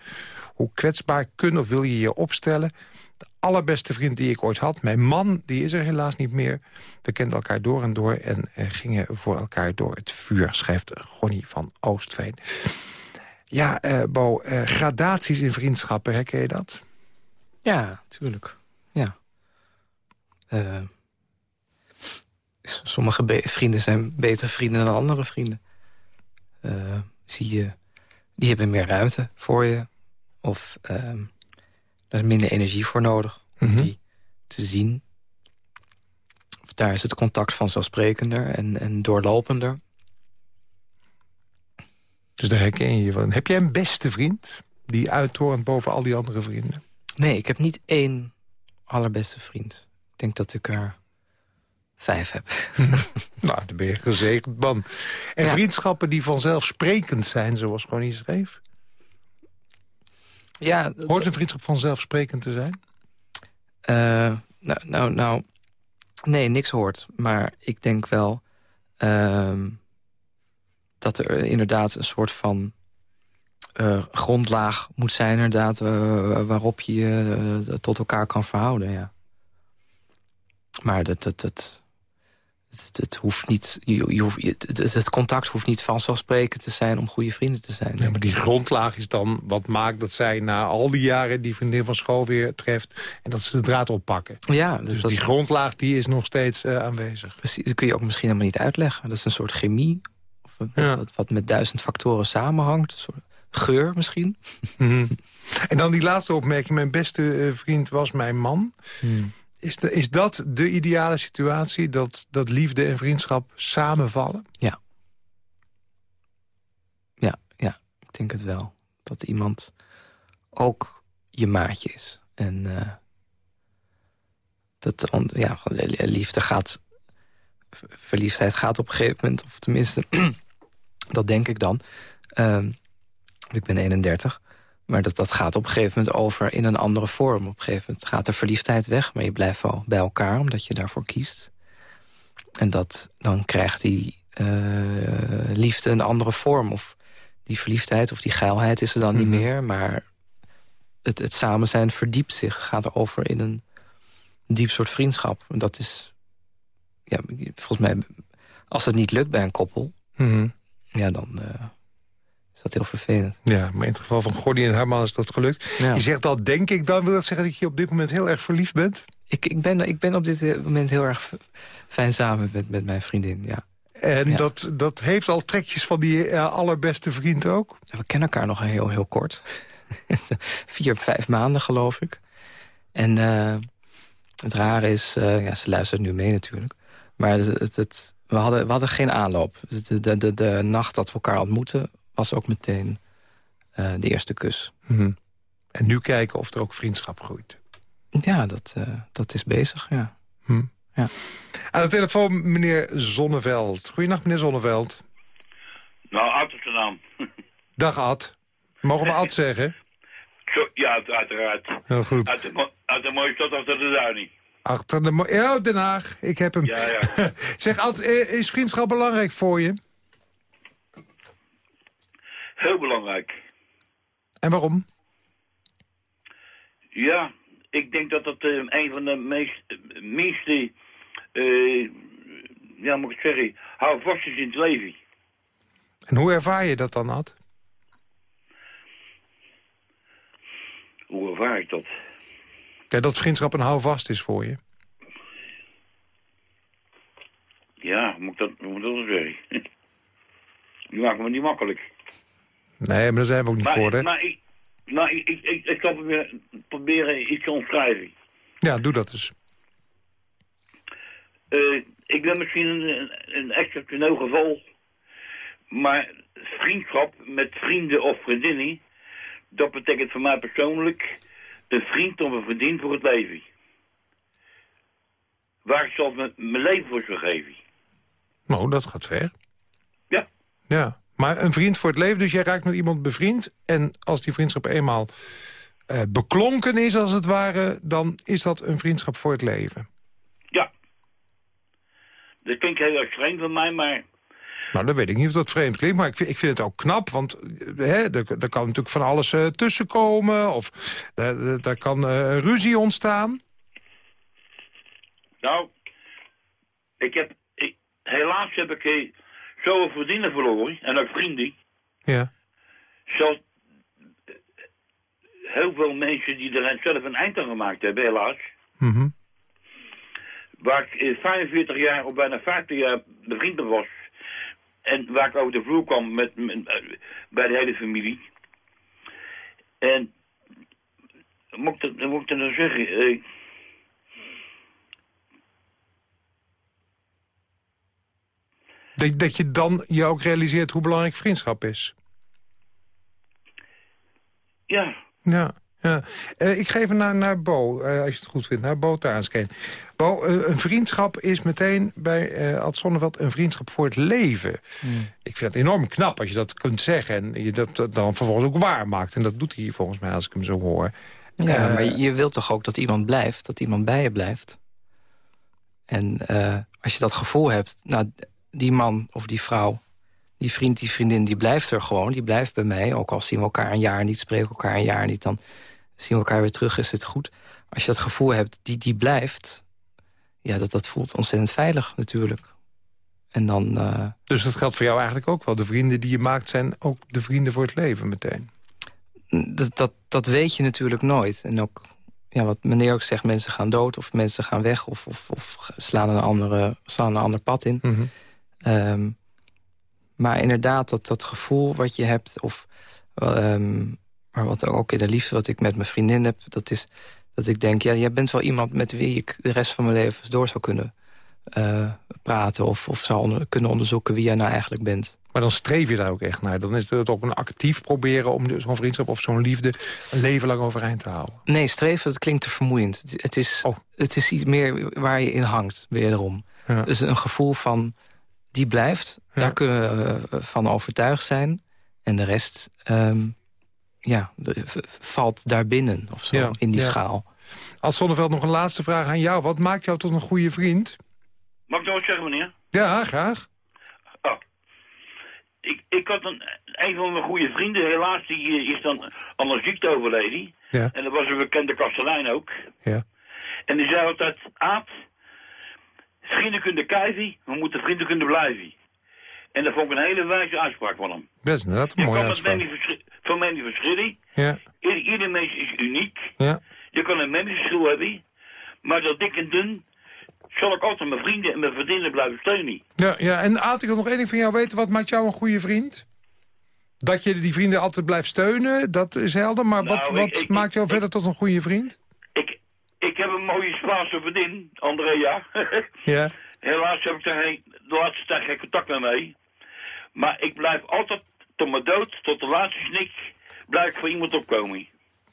Hoe kwetsbaar kun of wil je je opstellen? De allerbeste vriend die ik ooit had, mijn man, die is er helaas niet meer. We kenden elkaar door en door en eh, gingen voor elkaar door het vuur... schrijft Gonnie van Oostveen. Ja, uh, Bo, uh, gradaties in vriendschappen, herken je dat? Ja, tuurlijk. Ja. Sommige vrienden zijn betere vrienden dan andere vrienden. Zie je, die hebben meer ruimte voor je. Of uh, er is minder energie voor nodig om mm -hmm. die te zien. Daar is het contact vanzelfsprekender en, en doorlopender. Dus daar herken je je van. Heb jij een beste vriend die uittorent boven al die andere vrienden? Nee, ik heb niet één allerbeste vriend. Ik denk dat ik er vijf heb. [laughs] nou, dan ben je gezegend man. En ja. vriendschappen die vanzelfsprekend zijn, zoals gewoon hier schreef? Ja, Hoort een vriendschap vanzelfsprekend te zijn? Uh, nou, nou, nou, nee, niks hoort. Maar ik denk wel uh, dat er inderdaad een soort van uh, grondlaag moet zijn... inderdaad, waarop je je tot elkaar kan verhouden, ja. Maar dat, dat, dat, het, het, hoeft niet, je, je hoeft, het, het, contact hoeft niet vanzelfsprekend te zijn om goede vrienden te zijn. Nee, maar die grondlaag is dan wat maakt dat zij na al die jaren die vriendin van school weer treft en dat ze de draad oppakken. Ja, dus, dus dat, die grondlaag die is nog steeds uh, aanwezig. Precies, dat kun je ook misschien helemaal niet uitleggen. Dat is een soort chemie, of ja. wat, wat, met duizend factoren samenhangt. Een soort geur misschien. [laughs] Mm. En dan die laatste opmerking. Mijn beste uh, vriend was mijn man. Hmm. Is, is dat de ideale situatie? Dat, dat liefde en vriendschap samenvallen? Ja. Ja, ja, ik denk het wel. Dat iemand ook je maatje is. En uh, dat ja, liefde gaat... Verliefdheid gaat op een gegeven moment, of tenminste... [clears throat] dat denk ik dan. Uh, ik ben 31. Maar dat, dat gaat op een gegeven moment over in een andere vorm. Op een gegeven moment gaat de verliefdheid weg, maar je blijft wel bij elkaar omdat je daarvoor kiest. En dat, dan krijgt die uh, liefde een andere vorm. Of die verliefdheid of die geilheid is er dan mm -hmm. niet meer. Maar het, het samen zijn verdiept zich. Gaat over in een diep soort vriendschap. En dat is, ja, volgens mij, als het niet lukt bij een koppel... Mm -hmm. ja, dan... Uh, dat heel vervelend. Ja, maar in het geval van Gordy en Herman is dat gelukt. Ja. Je zegt al, denk ik dan, wil dat zeggen dat je op dit moment heel erg verliefd bent? Ik, ik, ben, ik ben op dit moment heel erg fijn samen met, met mijn vriendin, ja. En ja. dat, dat heeft al trekjes van die uh, allerbeste vriend ook? We kennen elkaar nog heel, heel kort. [laughs] Vier, vijf maanden, geloof ik. En uh, het rare is, uh, ja, ze luistert nu mee natuurlijk. Maar het, het, het, we, hadden, we hadden geen aanloop. De, de, de, de nacht dat we elkaar ontmoeten was ook meteen uh, de eerste kus. Mm -hmm. En nu kijken of er ook vriendschap groeit. Ja, dat, uh, dat is bezig, ja. Hm. ja. Aan de telefoon meneer Zonneveld. Goedenacht, meneer Zonneveld. Nou, Amsterdam. [laughs] Dag Ad. Mogen we Ad zeggen? Zo, ja, uiteraard. Heel goed. Uit de, mo- uit de mooie stad achter de Duinie. Achter de... Ja, Den Haag. Ik heb hem. Ja, ja. [laughs] zeg Ad, eh, is vriendschap belangrijk voor je? Heel belangrijk. En waarom? Ja, ik denk dat dat eh, een van de meest, eh, minste, eh, ja, moet ik het zeggen, hou vast is in het leven. En hoe ervaar je dat dan, Ad? Hoe ervaar ik dat? Ja, dat vriendschap een houvast is voor je. Ja, moet ik dat, moet ik dat zeggen? [laughs] Die maken me niet makkelijk. Nee, maar daar zijn we ook niet Maar, voor, hè? maar ik, nou, ik, ik, ik, ik kan proberen, proberen iets te omschrijven. Ja, doe dat eens. Eh, ik ben misschien een, een exceptioneel geval. Maar vriendschap met vrienden of vriendinnen... dat betekent voor mij persoonlijk... een vriend of een vriendin voor het leven. Waar ik zelf mijn mijn leven voor zou geven. Nou, dat gaat ver. Ja. Ja, maar een vriend voor het leven, dus jij raakt met iemand bevriend... en als die vriendschap eenmaal eh, beklonken is, als het ware... dan is dat een vriendschap voor het leven. Ja. Dat klinkt heel erg vreemd van mij, maar... Nou, dan weet ik niet of dat vreemd klinkt, maar ik vind, ik vind het ook knap... want eh, hè, er, er kan natuurlijk van alles eh, tussenkomen... of eh, er kan ruzie ontstaan. Nou, ik heb... Ik, helaas heb ik zoveel vriendinnen verloren. En ook vrienden. Ja. Zelfs eh, heel veel mensen die er zelf een eind aan gemaakt hebben, helaas. Mhm. Waar ik eh, 45 jaar of bijna 50 jaar bevriend mee was. En waar ik over de vloer kwam met, met, eh, bij de hele familie. En moet ik dat, dan moet ik dat nou zeggen? eh, Dat, dat je dan je ook realiseert hoe belangrijk vriendschap is. ja, Ja, ja. Eh, ik geef hem naar, naar Bo, eh, als je het goed vindt. Naar Bo Taanskeen. Bo, eh, een vriendschap is meteen bij eh Ad Sonneveld een vriendschap voor het leven. Ik vind het enorm knap als je dat kunt zeggen... en je dat, dat dan vervolgens ook waar maakt. En dat doet hij volgens mij als ik hem zo hoor. Ja, maar je wilt toch ook dat iemand blijft, dat iemand bij je blijft. En eh, als je dat gevoel hebt, nou, die man of die vrouw, die vriend, die vriendin, die blijft er gewoon, die blijft bij mij. Ook al zien we elkaar een jaar niet, spreken we elkaar een jaar niet, dan zien we elkaar weer terug, is het goed. Als je dat gevoel hebt, die, die blijft, ja, dat, dat voelt ontzettend veilig natuurlijk. En dan, eh, Dus dat geldt voor jou eigenlijk ook wel. De vrienden die je maakt zijn ook de vrienden voor het leven meteen. dat, dat, dat weet je natuurlijk nooit. En ook, ja, wat meneer ook zegt, mensen gaan dood of mensen gaan weg... of, of, of slaan, een andere, slaan een ander pad in. Mhm. Ehm, maar inderdaad, dat, dat gevoel wat je hebt... of ehm, maar wat ook in de liefde wat ik met mijn vriendin heb... dat is dat ik denk, ja, jij bent wel iemand met wie ik de rest van mijn leven door zou kunnen eh, praten... of, of zou onder- kunnen onderzoeken wie jij nou eigenlijk bent. Maar dan streef je daar ook echt naar. Dan is het ook een actief proberen om zo'n vriendschap of zo'n liefde... een leven lang overeind te houden. Nee, streven, dat klinkt te vermoeiend. Het- Het is, Oh. het is iets meer waar je in hangt, wederom. Ja. Dus een gevoel van, die blijft. Ja. Daar kunnen we eh, van overtuigd zijn. En de rest, ehm, ja, valt daarbinnen of zo, Ja, in die ja. schaal. Als Zonneveld nog een laatste vraag aan jou. Wat maakt jou tot een goede vriend? mag ik nog wat zeggen, meneer? Ja, graag. Oh. Ik, ik had een, een van mijn goede vrienden, helaas, die eh, is dan aan een ziekte overleden. Ja. En dat was een bekende kastelein ook. Ja. En die zei altijd, Aad, vrienden kunnen kijven, we moeten vrienden kunnen blijven. En dat vond ik een hele wijze uitspraak van hem. Dat is inderdaad een Je mooie kan uitspraak. verschi- van mening verschillen. Ja, Ieder, ieder mens is uniek. ja. Je kan een meningsverschil hebben. Maar dat dik en dun zal ik altijd mijn vrienden en mijn vriendinnen blijven steunen. Ja, ja, en Aad, ik wil nog één ding van jou weten. Wat maakt jou een goede vriend? Dat je die vrienden altijd blijft steunen, dat is helder. Maar wat, Nou, ik- wat ik- maakt jou ik- verder tot een goede vriend? Ik, heb een mooie Spaanse vriendin, Andrea. [laughs] Ja. Helaas heb ik daar geen- de laatste tijd geen contact meer mee. Maar ik blijf altijd tot mijn dood, tot de laatste snik, blijf voor iemand opkomen.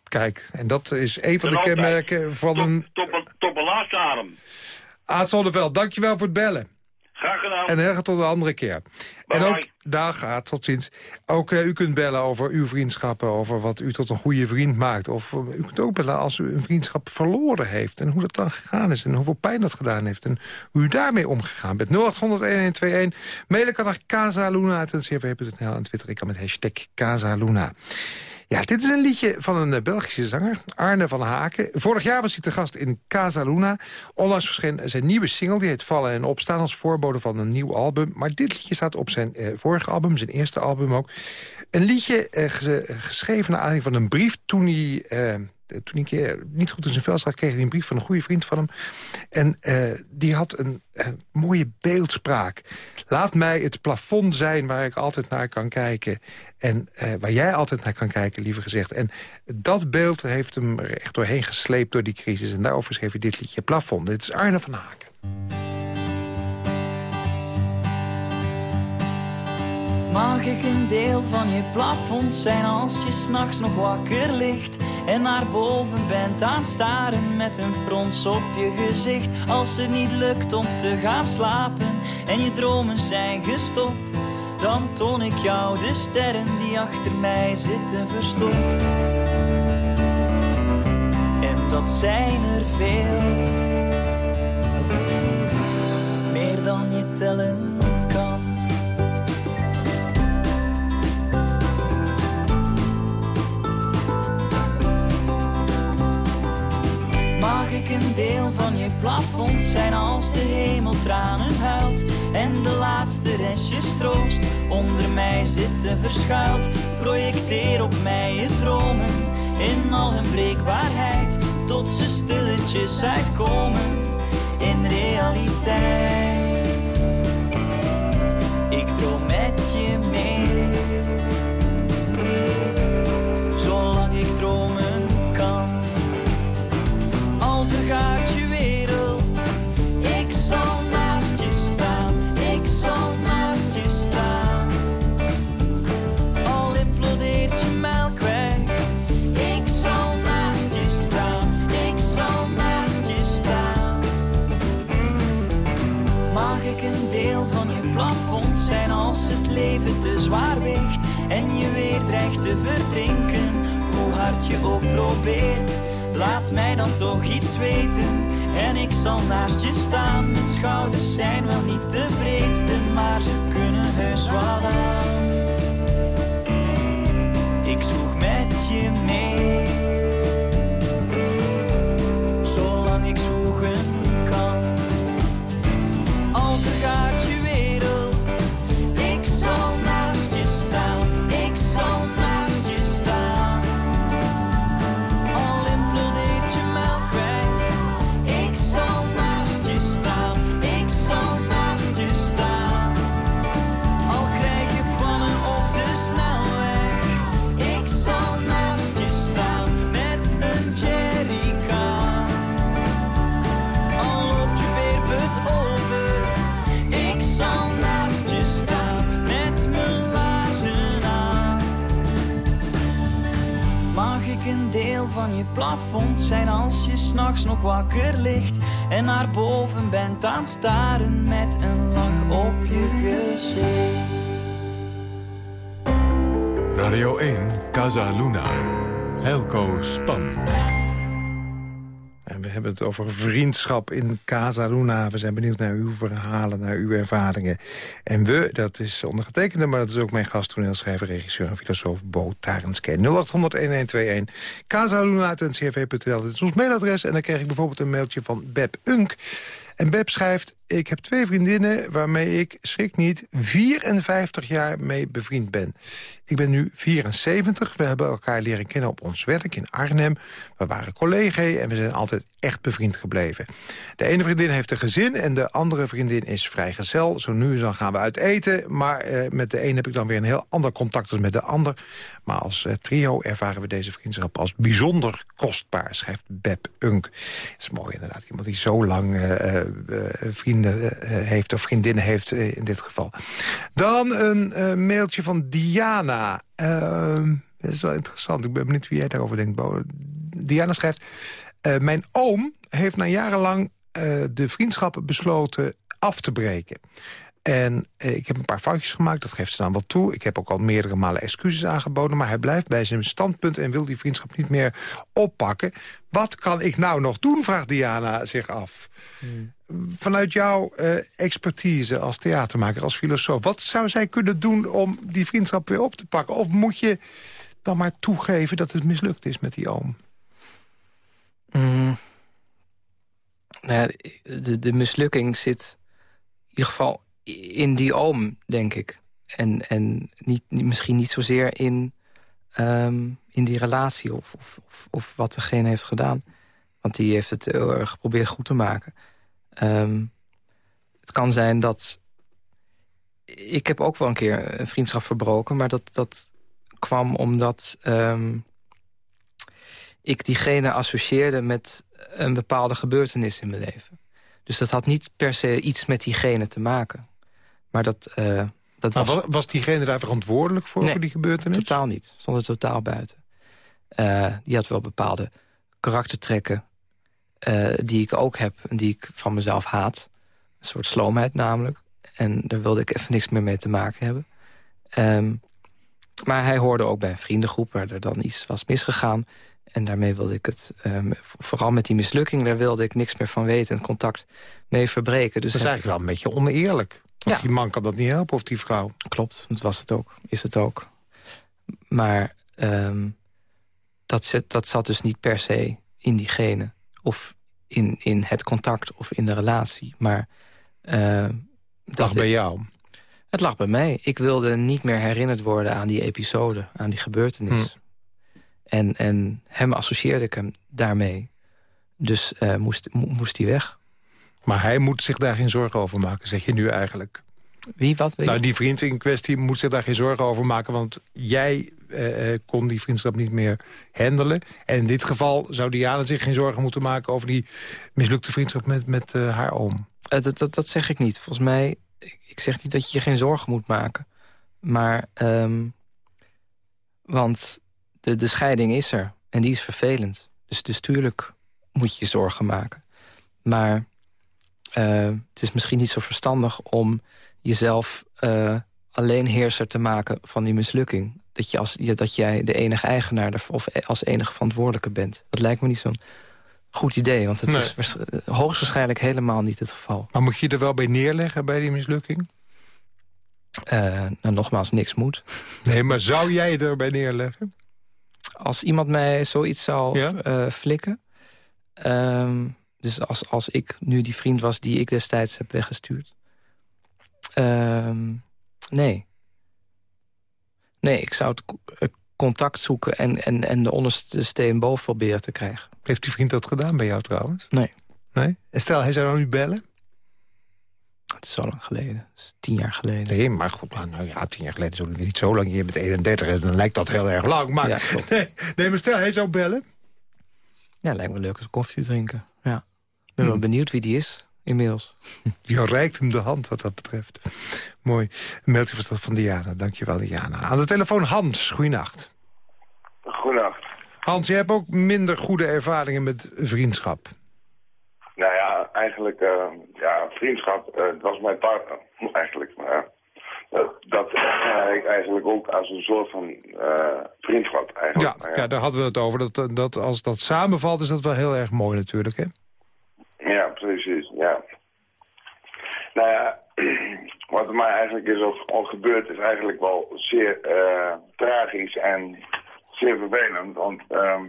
Kijk, en dat is een van de altijd. kenmerken van een... tot, mijn- tot mijn laatste adem. Aad Zonneveld, dankjewel voor het bellen. Graag gedaan. En heel tot een andere keer. En ook, Bye. dag, ah, tot ziens. Ook eh, u kunt bellen over uw vriendschappen, over wat u tot een goede vriend maakt. Of eh, u kunt ook bellen als u een vriendschap verloren heeft. En hoe dat dan gegaan is en hoeveel pijn dat gedaan heeft. En hoe u daarmee omgegaan bent. 0800-1121. Mailen kan naar casaluna.ncrv.nl en Twitter ik kan met hashtag Casaluna. Ja, dit is een liedje van een eh, Belgische zanger, Arne van Haken. Vorig jaar was hij te gast in Casa Luna. Onlangs verscheen zijn nieuwe single, die heet Vallen en Opstaan... als voorbode van een nieuw album. Maar dit liedje staat op zijn eh, vorige album, zijn eerste album ook. Een liedje eh, ges- geschreven naar aanleiding van een brief toen hij... eh, toen hij een keer niet goed in zijn vel zat, kreeg hij een brief van een goede vriend van hem. En eh, die had een, eh, mooie beeldspraak. Laat mij het plafond zijn waar ik altijd naar kan kijken. En eh, waar jij altijd naar kan kijken, liever gezegd. En dat beeld heeft hem er echt doorheen gesleept door die crisis. En daarover schreef hij dit liedje Plafond. Dit is Arne van Haken. Mag ik een deel van je plafond zijn als je s'nachts nog wakker ligt en naar boven bent aan staren met een frons op je gezicht? Als het niet lukt om te gaan slapen en je dromen zijn gestopt dan toon ik jou de sterren die achter mij zitten verstopt. En dat zijn er veel. Meer dan je tellen Mag ik een deel van je plafond zijn als de hemel tranen huilt en de laatste restjes troost onder mij zitten verschuild. Projecteer op mij je dromen in al hun breekbaarheid tot ze stilletjes uitkomen in realiteit. Van je plafond zijn als het leven te zwaar weegt en je weer dreigt te verdrinken, hoe hard je ook probeert. Laat mij dan toch iets weten en ik zal naast je staan. Mijn schouders zijn wel niet de breedste, maar ze kunnen heus wel aan. Ik zwoeg met je van je plafond zijn als je s'nachts nog wakker ligt en naar boven bent aan het staren met een lach op je gezicht? Radio 1, Casa Luna. Helco Span. Hebben het over vriendschap in Casa Luna. We zijn benieuwd naar uw verhalen, naar uw ervaringen. En we, dat is ondergetekende, maar dat is ook mijn gast... toneelschrijver, regisseur en filosoof Bo Tarenske. 0800-1121, casaluna.ncrv.nl. Dit is ons mailadres. En dan krijg ik bijvoorbeeld een mailtje van Beb Unk. En Beb schrijft... Ik heb twee vriendinnen waarmee ik, schrik niet, 54 jaar mee bevriend ben. Ik ben nu 74. We hebben elkaar leren kennen op ons werk in Arnhem. We waren collega's en we zijn altijd echt bevriend gebleven. De ene vriendin heeft een gezin en de andere vriendin is vrijgezel. Zo nu en dan gaan we uit eten. Maar eh, met de een heb ik dan weer een heel ander contact dan met de ander. Maar als eh, trio ervaren we deze vriendschap als bijzonder kostbaar, schrijft Beb Unk. Het is mooi inderdaad. Iemand die zo lang eh, eh, vrienden eh, heeft, of vriendinnen heeft eh, in dit geval. Dan een eh, mailtje van Diana. Ehm, dat is wel interessant. Ik ben benieuwd wie jij daarover denkt. Diana schrijft... eh, mijn oom heeft na jarenlang eh, de vriendschap besloten af te breken. En eh, ik heb een paar foutjes gemaakt, dat geeft ze dan wel toe. Ik heb ook al meerdere malen excuses aangeboden... maar hij blijft bij zijn standpunt en wil die vriendschap niet meer oppakken. Wat kan ik nou nog doen, vraagt Diana zich af. Vanuit jouw eh, expertise als theatermaker, als filosoof... wat zou zij kunnen doen om die vriendschap weer op te pakken? Of moet je dan maar toegeven dat het mislukt is met die oom? Mm. Nou de, de mislukking zit in ieder geval in die oom, denk ik. En, en niet, misschien niet zozeer in, ehm, in die relatie of, of, of, of wat degene heeft gedaan. Want die heeft het heel erg geprobeerd goed te maken. Ehm, het kan zijn dat... Ik heb ook wel een keer een vriendschap verbroken... maar dat, dat kwam omdat ehm, ik diegene associeerde met een bepaalde gebeurtenis in mijn leven. Dus dat had niet per se iets met diegene te maken. Maar dat, eh, dat Maar was... was, diegene daar verantwoordelijk voor, Nee, voor die gebeurtenis? Totaal niet. Stond er totaal buiten. Eh, die had wel bepaalde karaktertrekken eh, die ik ook heb en die ik van mezelf haat. Een soort sloomheid namelijk. En daar wilde ik even niks meer mee te maken hebben. Ehm, maar hij hoorde ook bij een vriendengroep waar er dan iets was misgegaan. En daarmee wilde ik het, ehm, vooral met die mislukking... daar wilde ik niks meer van weten en contact mee verbreken. Dus Dat is eigenlijk wel een beetje oneerlijk. Want Ja. die man kan dat niet helpen, of die vrouw. Klopt, dat was het ook. Is het ook. Maar ehm, dat, zit, dat zat dus niet per se in diegene. Of in, in het contact of in de relatie. Maar eh, Dat lag bij jou. het lag bij mij. Ik wilde niet meer herinnerd worden aan die episode, aan die gebeurtenis. En, en hem associeerde ik hem daarmee. Dus eh, moest, mo- moest hij weg. Maar hij moet zich daar geen zorgen over maken, zeg je nu eigenlijk. Wie, wat? Weet Nou, die vriend in kwestie moet zich daar geen zorgen over maken... want jij eh, eh, kon die vriendschap niet meer handelen. En in dit geval zou Diana zich geen zorgen moeten maken... over die mislukte vriendschap met, met eh, haar oom. Dat, dat, dat zeg ik niet. Volgens mij, ik, zeg niet dat je je geen zorgen moet maken. Maar, ehm, want de, de scheiding is er. En die is vervelend. Dus, dus tuurlijk moet je je zorgen maken. Maar het is misschien niet zo verstandig om jezelf alleen heerser te maken van die mislukking. Dat, je als, dat jij de enige eigenaar of als enige verantwoordelijke bent. Dat lijkt me niet zo'n goed idee. Want het Nee. is waars- hoogstwaarschijnlijk helemaal niet het geval. Maar moet je er wel bij neerleggen bij die mislukking? Eh, nou, nogmaals, niks moet. [laughs] Nee, maar zou jij erbij neerleggen? Als iemand mij zoiets zou Ja? eh, flikken... ehm, dus als, als ik nu die vriend was die ik destijds heb weggestuurd... ehm, nee. Nee, ik zou het eh, contact zoeken en, en, en de onderste steen boven proberen te krijgen. Heeft die vriend dat gedaan bij jou trouwens? Nee. Nee? En stel, hij zou dan nu bellen? Het is zo lang geleden. Dus tien jaar geleden. Nee, maar goed, nou, nou ja, tien jaar geleden is niet zo lang. Je bent 31 en dan lijkt dat heel erg lang. Maar, Ja, [laughs] nee, nee, maar stel, hij zou bellen. Ja, lijkt me leuk om koffie te drinken. Ja. Ik ben wel Hmm. benieuwd wie die is, inmiddels. [laughs] Je reikt hem de hand wat dat betreft. Mooi. Een mailtje was dat van Diana. Dankjewel, Diana. Aan de telefoon Hans. Goeienacht. Goedenacht. Hans, jij hebt ook minder goede ervaringen met vriendschap. Nou ja, eigenlijk, eh, ja, vriendschap, eh, het was mijn partner, [laughs] eigenlijk. Maar ja, dat, dat ervaar ik eigenlijk ook als een soort van eh, vriendschap, eigenlijk. Ja, Maar ja, daar hadden we het over. Dat, dat, als dat samenvalt, is dat wel heel erg mooi natuurlijk, hè? Ja, precies, ja. Nou ja, [clears throat] wat er mij eigenlijk is al, gebeurd is eigenlijk wel zeer eh, tragisch en zeer vervelend. Want ehm,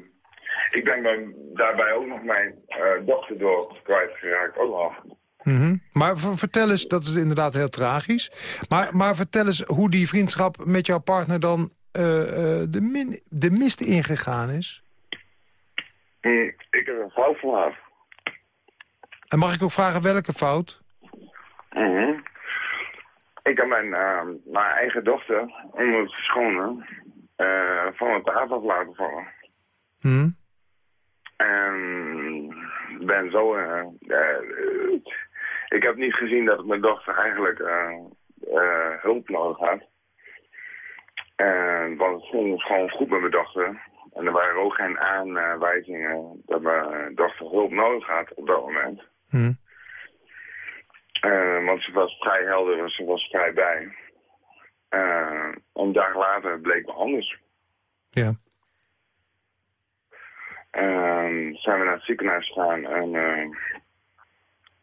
ik ben dan daarbij ook nog mijn eh, dochter door kwijtgeraakt, ook nog. Mhm. Maar ver- vertel eens, dat is inderdaad heel tragisch. Maar, maar vertel eens hoe die vriendschap met jouw partner dan eh, de, min, de mist ingegaan is. Hm, ik heb een fout van haar. En mag ik ook vragen welke fout? Mhm. Ik heb mijn, eh, mijn eigen dochter onder het verschonen eh, van het tafel af laten vallen. Hm? En ben zo... eh, eh, ik heb niet gezien dat mijn dochter eigenlijk hulp nodig had. En, want het ging gewoon goed met mijn dochter. En er waren ook geen aanwijzingen dat mijn dochter hulp nodig had op dat moment. Hm. Eh, want ze was vrij helder en ze was vrij bij. Eh, een dag later bleek me anders. Ja. Ehm, zijn we naar het ziekenhuis gegaan en uh,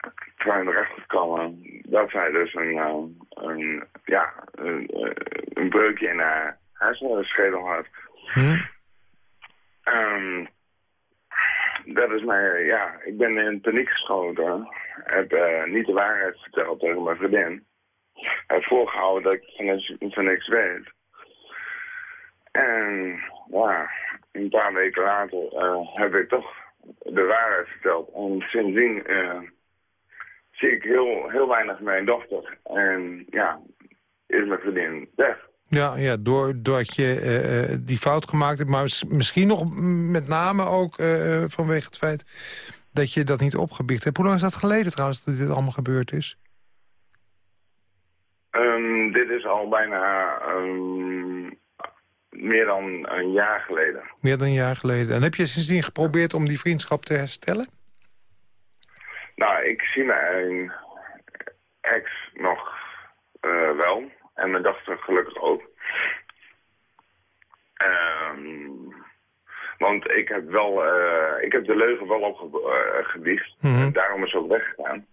toen zijn we erachter gekomen dat zij dus een, uh, een, ja, een, uh, een breukje in haar hersenschedel had. Hm? Um, dat is mij, ja, ik ben in paniek geschoten. Heb uh, niet de waarheid verteld tegen mijn vriendin. Heb voorgehouden dat ik van niks, weet. En ja, een paar weken later uh, heb ik toch de waarheid verteld. En sindsdien uh, zie ik heel, heel weinig mijn dochter. En ja, is mijn vriendin weg. Ja, ja doordat je uh, die fout gemaakt hebt. Maar misschien nog met name ook uh, vanwege het feit dat je dat niet opgebiecht hebt. Hoe lang is dat geleden trouwens dat dit allemaal gebeurd is? Um, dit is al bijna um, meer dan een jaar geleden. Meer dan een jaar geleden. En heb je sindsdien geprobeerd om die vriendschap te herstellen? Nou, ik zie mijn ex nog uh, wel. En mijn dochter gelukkig ook. Um, want ik heb wel, uh, ik heb de leugen wel opgebiecht. Uh, mm -hmm. Daarom is ook weggegaan.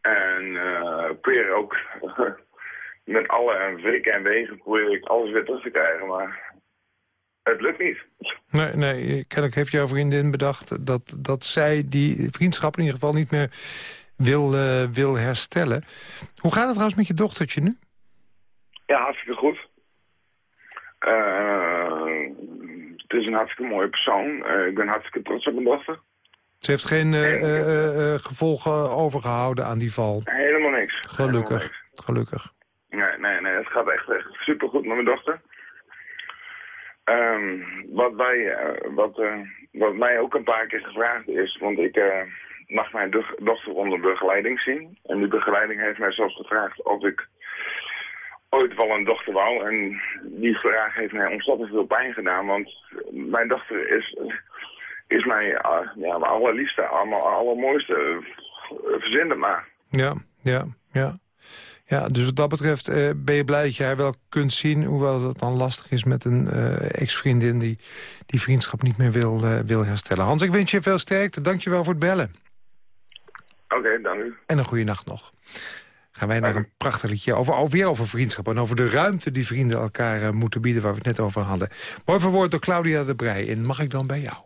En uh, probeer ook [laughs] met alle wrikken en wegen probeer ik alles weer terug te krijgen. Maar het lukt niet. Nee, nee kennelijk heeft jouw vriendin bedacht dat, dat zij die vriendschap in ieder geval niet meer wil, wil herstellen. Hoe gaat het trouwens met je dochtertje nu? Ja, hartstikke goed. Uh, het is een hartstikke mooie persoon. Uh, ik ben hartstikke trots op mijn dochter. Ze heeft geen uh, gevolgen overgehouden aan die val? Helemaal niks. Gelukkig, Helemaal niks. gelukkig. Nee, nee, nee. Het gaat echt, echt supergoed met mijn dochter. Um, wat, wij, wat, wat mij ook een paar keer gevraagd is, want ik mag mijn dochter onder begeleiding zien. En die begeleiding heeft mij zelfs gevraagd of ik ooit wel een dochter wou. En die vraag heeft mij ontzettend veel pijn gedaan. Want mijn dochter is, is mij uh, ja, mijn allerliefste, allemaal allermooiste. Verzin het maar. Ja, ja, ja. Ja, dus wat dat betreft uh, ben je blij dat je haar wel kunt zien... hoewel het dan lastig is met een uh, ex-vriendin... die die vriendschap niet meer wil, uh, wil herstellen. Hans, ik wens je veel sterkte. Dank je wel voor het bellen. Oké, okay, dank u. En een goede nacht nog gaan wij naar een prachtig liedje over, alweer over vriendschap... en over de ruimte die vrienden elkaar uh, moeten bieden... waar we het net over hadden. Mooi verwoord door Claudia de Brij. En mag ik dan bij jou?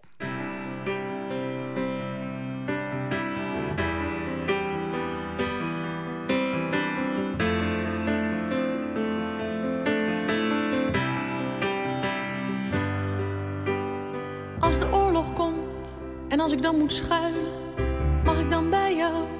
Als de oorlog komt en als ik dan moet schuilen... mag ik dan bij jou?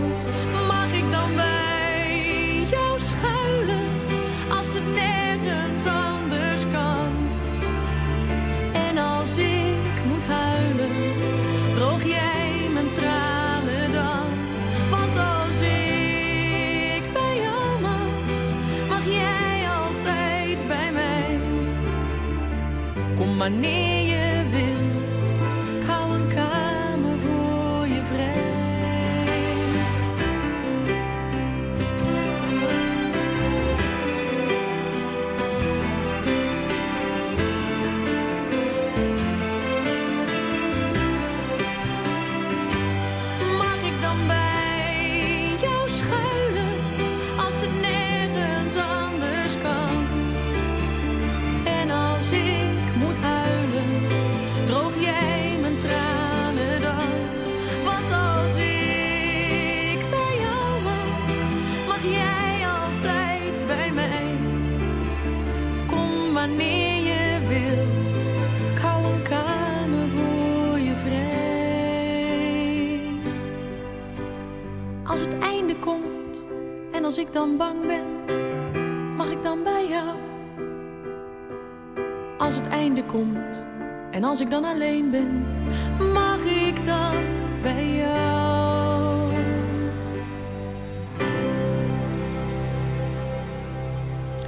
Mag, dan bang ben, mag ik dan bij jou? Als het einde komt en als ik dan alleen ben, mag ik dan bij jou?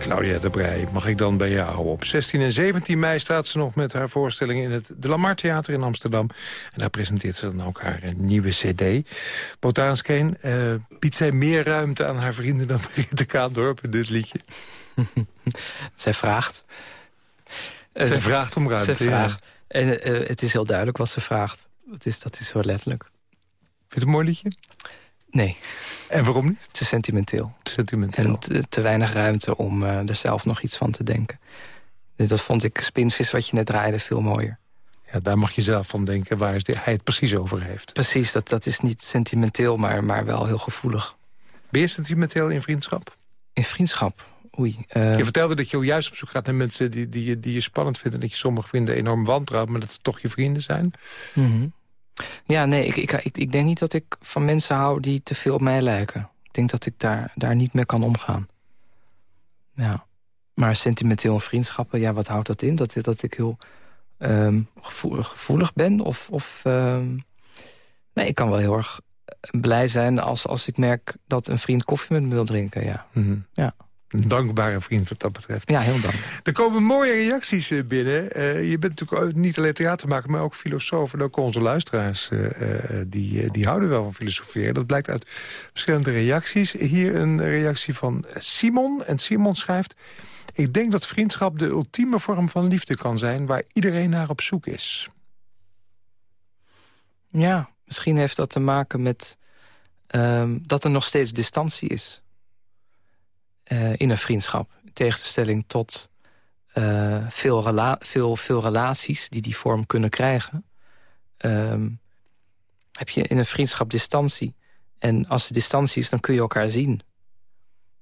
Claudia de Brij, mag ik dan bij jou? Op 16 en 17 mei staat ze nog met haar voorstelling... in het De Lamar Theater in Amsterdam. En daar presenteert ze dan ook haar eh, nieuwe cd. Botaanskeen, eh biedt zij meer ruimte aan haar vrienden... dan [laughs] Brigitte Kaandorp in dit liedje? [laughs] Zij vraagt. Eh, Zij vraagt om ruimte, Ze ja. vraagt. En eh, het is heel duidelijk wat ze vraagt. Dat is, dat is zo letterlijk. Vind je het een mooi liedje? Nee. En waarom niet? Te sentimenteel. Te sentimenteel. En te, te weinig ruimte om eh, er zelf nog iets van te denken. Dus dat vond ik Spinvis, wat je net draaide, veel mooier. Ja, daar mag je zelf van denken waar hij het precies over heeft. Precies, dat, dat is niet sentimenteel, maar, maar wel heel gevoelig. Ben je sentimenteel in vriendschap? In vriendschap? Oei. eh, Je vertelde dat je juist op zoek gaat naar mensen die, die, je, die je spannend vinden... en dat je sommige vrienden enorm wantrouwt, maar dat het toch je vrienden zijn. mhm. Ja, nee, ik, ik, ik, ik denk niet dat ik van mensen hou die te veel op mij lijken. Ik denk dat ik daar, daar niet mee kan omgaan. Ja. Maar sentimenteel en vriendschappen, ja, wat houdt dat in? Dat, dat ik heel ehm, gevoelig, gevoelig ben? Of, of ehm, nee, ik kan wel heel erg blij zijn als, als ik merk dat een vriend koffie met me wil drinken, ja. Mhm. Ja. Een dankbare vriend wat dat betreft. Ja, heel dankbaar. Er komen mooie reacties eh, binnen. Eh, je bent natuurlijk niet alleen theatermaker, maar ook filosoof. En ook onze luisteraars, eh, die, die houden wel van filosoferen. Dat blijkt uit verschillende reacties. Hier een reactie van Simon. En Simon schrijft... Ik denk dat vriendschap de ultieme vorm van liefde kan zijn... waar iedereen naar op zoek is. Ja, misschien heeft dat te maken met ehm, dat er nog steeds distantie is. Eh, in een vriendschap. In tegenstelling tot eh, veel, rela veel, veel relaties die die vorm kunnen krijgen. ehm, heb je in een vriendschap distantie. En als er distantie is, dan kun je elkaar zien.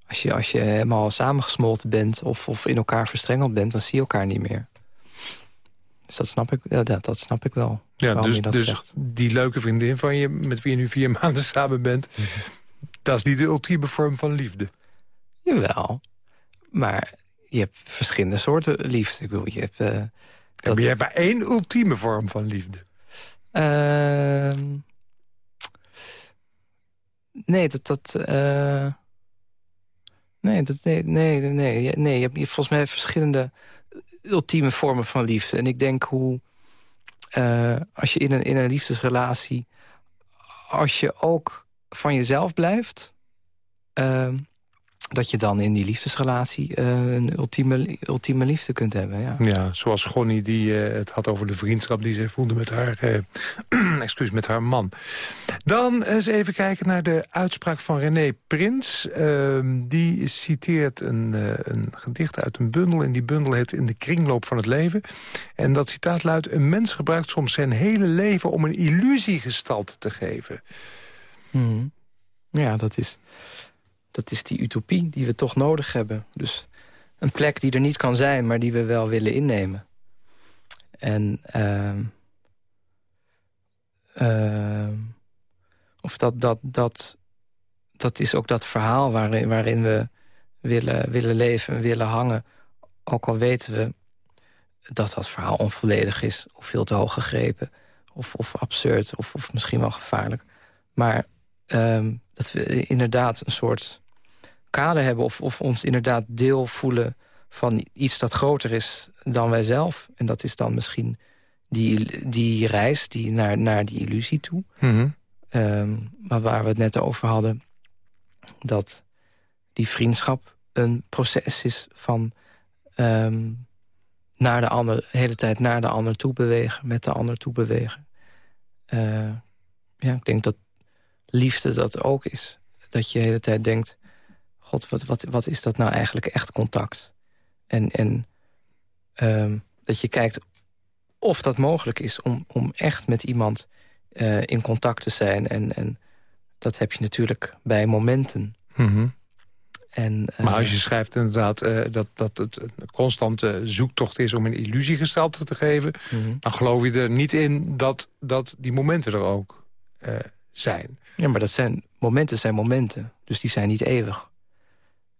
Als je, als je helemaal samengesmolten bent of, of in elkaar verstrengeld bent... dan zie je elkaar niet meer. Dus dat snap ik, ja, dat, dat snap ik wel. Ja, dus, dus zegt. die leuke vriendin van je... met wie je nu vier [laughs] maanden samen bent... [laughs] dat is niet de ultieme vorm van liefde. Jawel. Maar je hebt verschillende soorten liefde. Ik bedoel, je hebt... eh, dat- je hebt maar één ultieme vorm van liefde. Ehm, nee, dat... dat eh, nee, dat, nee, nee, nee, nee, hebt je hebt volgens mij verschillende ultieme vormen van liefde. En ik denk hoe... eh, als je in een, in een liefdesrelatie... als je ook van jezelf blijft... ehm, dat je dan in die liefdesrelatie eh, een ultieme, ultieme liefde kunt hebben. Ja. Ja, zoals Gonnie die eh, het had over de vriendschap die ze voelde met haar, eh, [clears throat] excuus, met haar man. Dan eens even kijken naar de uitspraak van René Prins. Ehm, die citeert een, een gedicht uit een bundel. En die bundel heet In de kringloop van het leven. En dat citaat luidt... Een mens gebruikt soms zijn hele leven om een illusie gestalte te geven. Mhm. Ja, dat is, dat is die utopie die we toch nodig hebben. Dus een plek die er niet kan zijn, maar die we wel willen innemen. En ehm, ehm, of dat, dat, dat, dat is ook dat verhaal waarin, waarin we willen, willen leven en willen hangen. Ook al weten we dat dat verhaal onvolledig is, of veel te hoog gegrepen, of, of absurd, of, of misschien wel gevaarlijk. Maar ehm, dat we inderdaad een soort kader hebben... Of, of ons inderdaad deel voelen van iets dat groter is dan wij zelf. En dat is dan misschien die, die reis die naar, naar die illusie toe. Ehm, maar waar we het net over hadden... dat die vriendschap een proces is van... ehm, naar de ander, de hele tijd naar de ander toe bewegen, met de ander toe bewegen. Eh, ja, ik denk dat liefde dat ook is. Dat je de hele tijd denkt, god, wat, wat, wat is dat nou eigenlijk echt contact? En, en ehm, dat je kijkt of dat mogelijk is om, om echt met iemand eh, in contact te zijn. En, en dat heb je natuurlijk bij momenten. Mhm. En, eh, Maar als je schrijft inderdaad eh, dat, dat het een constante zoektocht is... om een illusie gestalte te geven... Mhm. dan geloof je er niet in dat, dat die momenten er ook zijn. Ja, maar dat zijn, momenten zijn momenten. Dus die zijn niet eeuwig.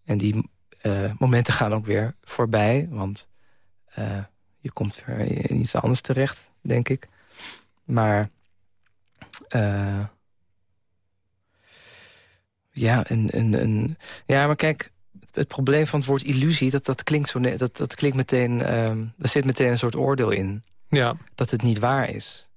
En die eh, momenten gaan ook weer voorbij. Want eh, je komt weer in iets anders terecht, denk ik. Maar... eh, ja, een, een, een, ja, maar kijk... Het, het probleem van het woord illusie, dat, dat klinkt zo dat, dat klinkt meteen, ehm er zit meteen een soort oordeel in. Ja. Dat het niet waar is.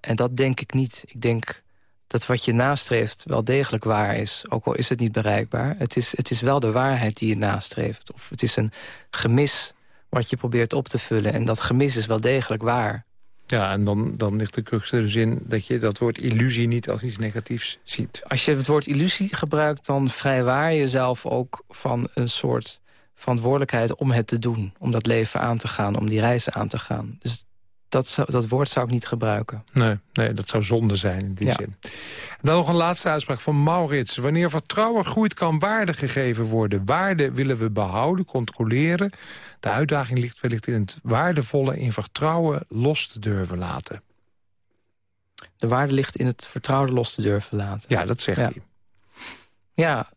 En dat denk ik niet. Ik denk dat wat je nastreeft wel degelijk waar is. Ook al is het niet bereikbaar. Het is, het is wel de waarheid die je nastreeft. Of het is een gemis wat je probeert op te vullen. En dat gemis is wel degelijk waar. Ja, en dan, dan ligt de crux er dus in dat je dat woord illusie niet als iets negatiefs ziet. Als je het woord illusie gebruikt... dan vrijwaar je jezelf ook van een soort verantwoordelijkheid om het te doen. Om dat leven aan te gaan, om die reizen aan te gaan. Dus dat, zou- dat woord zou ik niet gebruiken. Nee, nee, dat zou zonde zijn in die Ja. zin. Dan nog een laatste uitspraak van Maurits. Wanneer vertrouwen groeit, kan waarde gegeven worden. Waarde willen we behouden, controleren. De uitdaging ligt wellicht in het waardevolle in vertrouwen los te durven laten. De waarde ligt in het vertrouwde los te durven laten. Ja, dat zegt Ja. hij. Ja,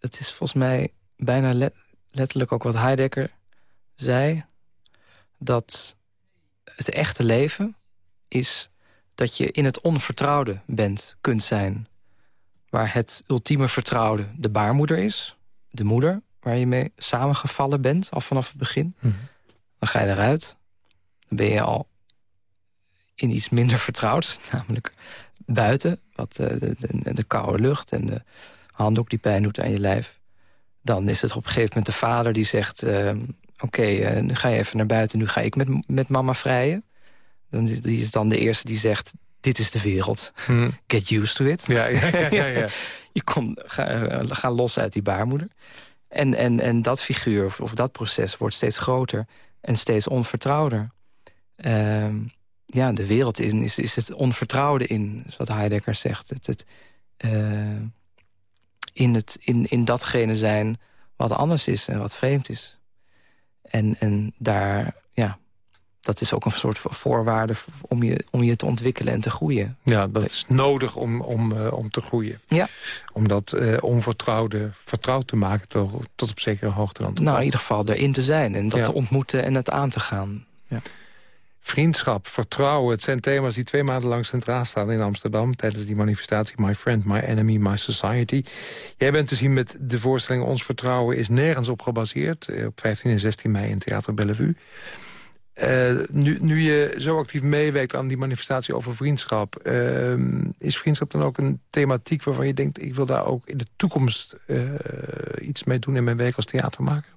het is volgens mij bijna let- letterlijk ook wat Heidegger zei. Dat het echte leven is dat je in het onvertrouwde bent, kunt zijn. Waar het ultieme vertrouwde de baarmoeder is. De moeder waar je mee samengevallen bent, al vanaf het begin. Mhm. Dan ga je eruit. Dan ben je al in iets minder [laughs] vertrouwd. Namelijk buiten, wat, eh, de, de, de koude lucht en de handdoek die pijn doet aan je lijf. Dan is het op een gegeven moment de vader die zegt... eh, oké, eh, nu ga je even naar buiten, nu ga ik met, met mama vrijen. Dan is, die is dan de eerste die zegt, dit is de wereld. Hm. [laughs] Get used to it. Ja, ja, ja, ja, [laughs] je komt, ga, eh, ga los uit die baarmoeder. En, en, en dat figuur, of, of dat proces, wordt steeds groter en steeds onvertrouwder. Ehm, ja, de wereld in is, is het onvertrouwde in, is wat Heidegger zegt. Het, het, eh, in, het, in, in datgene zijn wat anders is en wat vreemd is. En, en daar, ja, dat is ook een soort voorwaarde om je, om je te ontwikkelen en te groeien. Ja, dat is nodig om, om, eh, om te groeien. Ja. Om dat eh, onvertrouwde vertrouwd te maken tot, tot op zekere hoogte. Dan Nou, in ieder geval erin te zijn en dat Ja. te ontmoeten en het aan te gaan. Ja. Vriendschap, vertrouwen, het zijn thema's die twee maanden lang centraal staan in Amsterdam... tijdens die manifestatie My Friend, My Enemy, My Society. Jij bent te zien met de voorstelling Ons Vertrouwen is nergens op gebaseerd... eh, op 15 en 16 mei in Theater Bellevue. Eh, nu, nu je zo actief meewerkt aan die manifestatie over vriendschap... eh, is vriendschap dan ook een thematiek waarvan je denkt... ik wil daar ook in de toekomst eh, iets mee doen in mijn werk als theatermaker?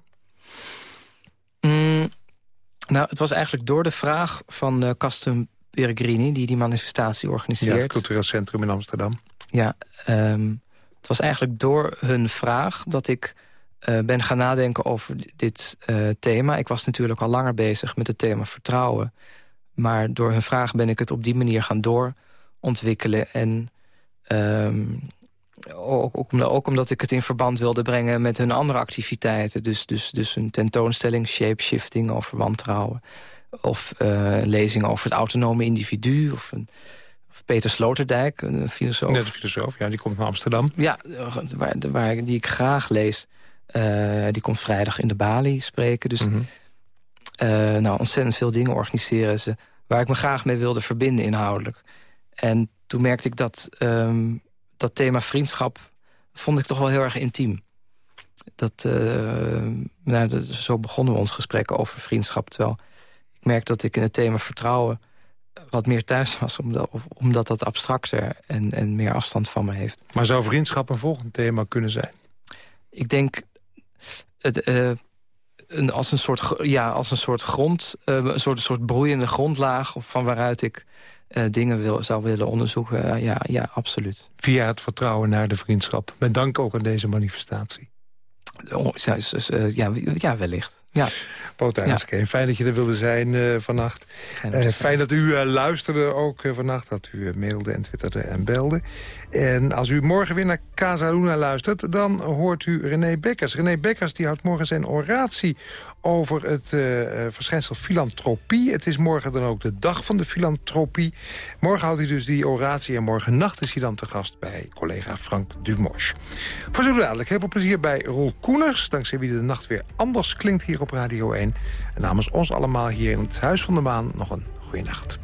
Nou, het was eigenlijk door de vraag van eh Custom Peregrini... die die manifestatie Ja, organiseert. het cultureel centrum in Amsterdam. Ja, ehm, het was eigenlijk door hun vraag dat ik eh, ben gaan nadenken over dit eh, thema. Ik was natuurlijk al langer bezig met het thema vertrouwen. Maar door hun vraag ben ik het op die manier gaan doorontwikkelen. En ehm, ook, ook, omdat, ook omdat ik het in verband wilde brengen met hun andere activiteiten. Dus, dus, dus een tentoonstelling, shape-shifting over wantrouwen. Of uh, lezingen over het autonome individu. Of, een, of Peter Sloterdijk, een filosoof. Net de filosoof, ja, die komt naar Amsterdam. Ja, waar, waar, die ik graag lees. Uh, die komt vrijdag in de Bali spreken. Dus Mhm. mm -hmm. uh, nou, ontzettend veel dingen organiseren ze... waar ik me graag mee wilde verbinden inhoudelijk. En toen merkte ik dat um, dat thema vriendschap... vond ik toch wel heel erg intiem. dat, uh, nou, dat, zo begonnen we ons gesprek over vriendschap. Terwijl ik merk dat ik in het thema vertrouwen wat meer thuis was... omdat, omdat dat abstracter en, en meer afstand van me heeft. Maar zou vriendschap een volgend thema kunnen zijn? Ik denk... Het, uh, een, als, een soort, ja, als een soort grond, uh, een soort, soort broeiende grondlaag... van waaruit ik uh, dingen wil, zou willen onderzoeken. ja, ja, absoluut. Via het vertrouwen naar de vriendschap. Met dank ook aan deze manifestatie. Oh, ja, ja, wellicht. Ja. Ja. fijn dat je er wilde zijn uh, vannacht. Uh, fijn dat u uh, luisterde ook vannacht. Dat u mailde en twitterde en belde. En als u morgen weer naar Casa Luna luistert... dan hoort u René Bekkers. René Bekkers die houdt morgen zijn oratie over het verschijnsel filantropie. Het is morgen dan ook de dag van de filantropie. Morgen houdt hij dus die oratie en morgen nacht is hij dan te gast... bij collega Frank Dumosch. Voor zo dadelijk heel veel plezier bij Roel Koeners. Dankzij wie de nacht weer anders klinkt hier op Radio 1. En namens ons allemaal hier in het Huis van de Maan nog een goede nacht.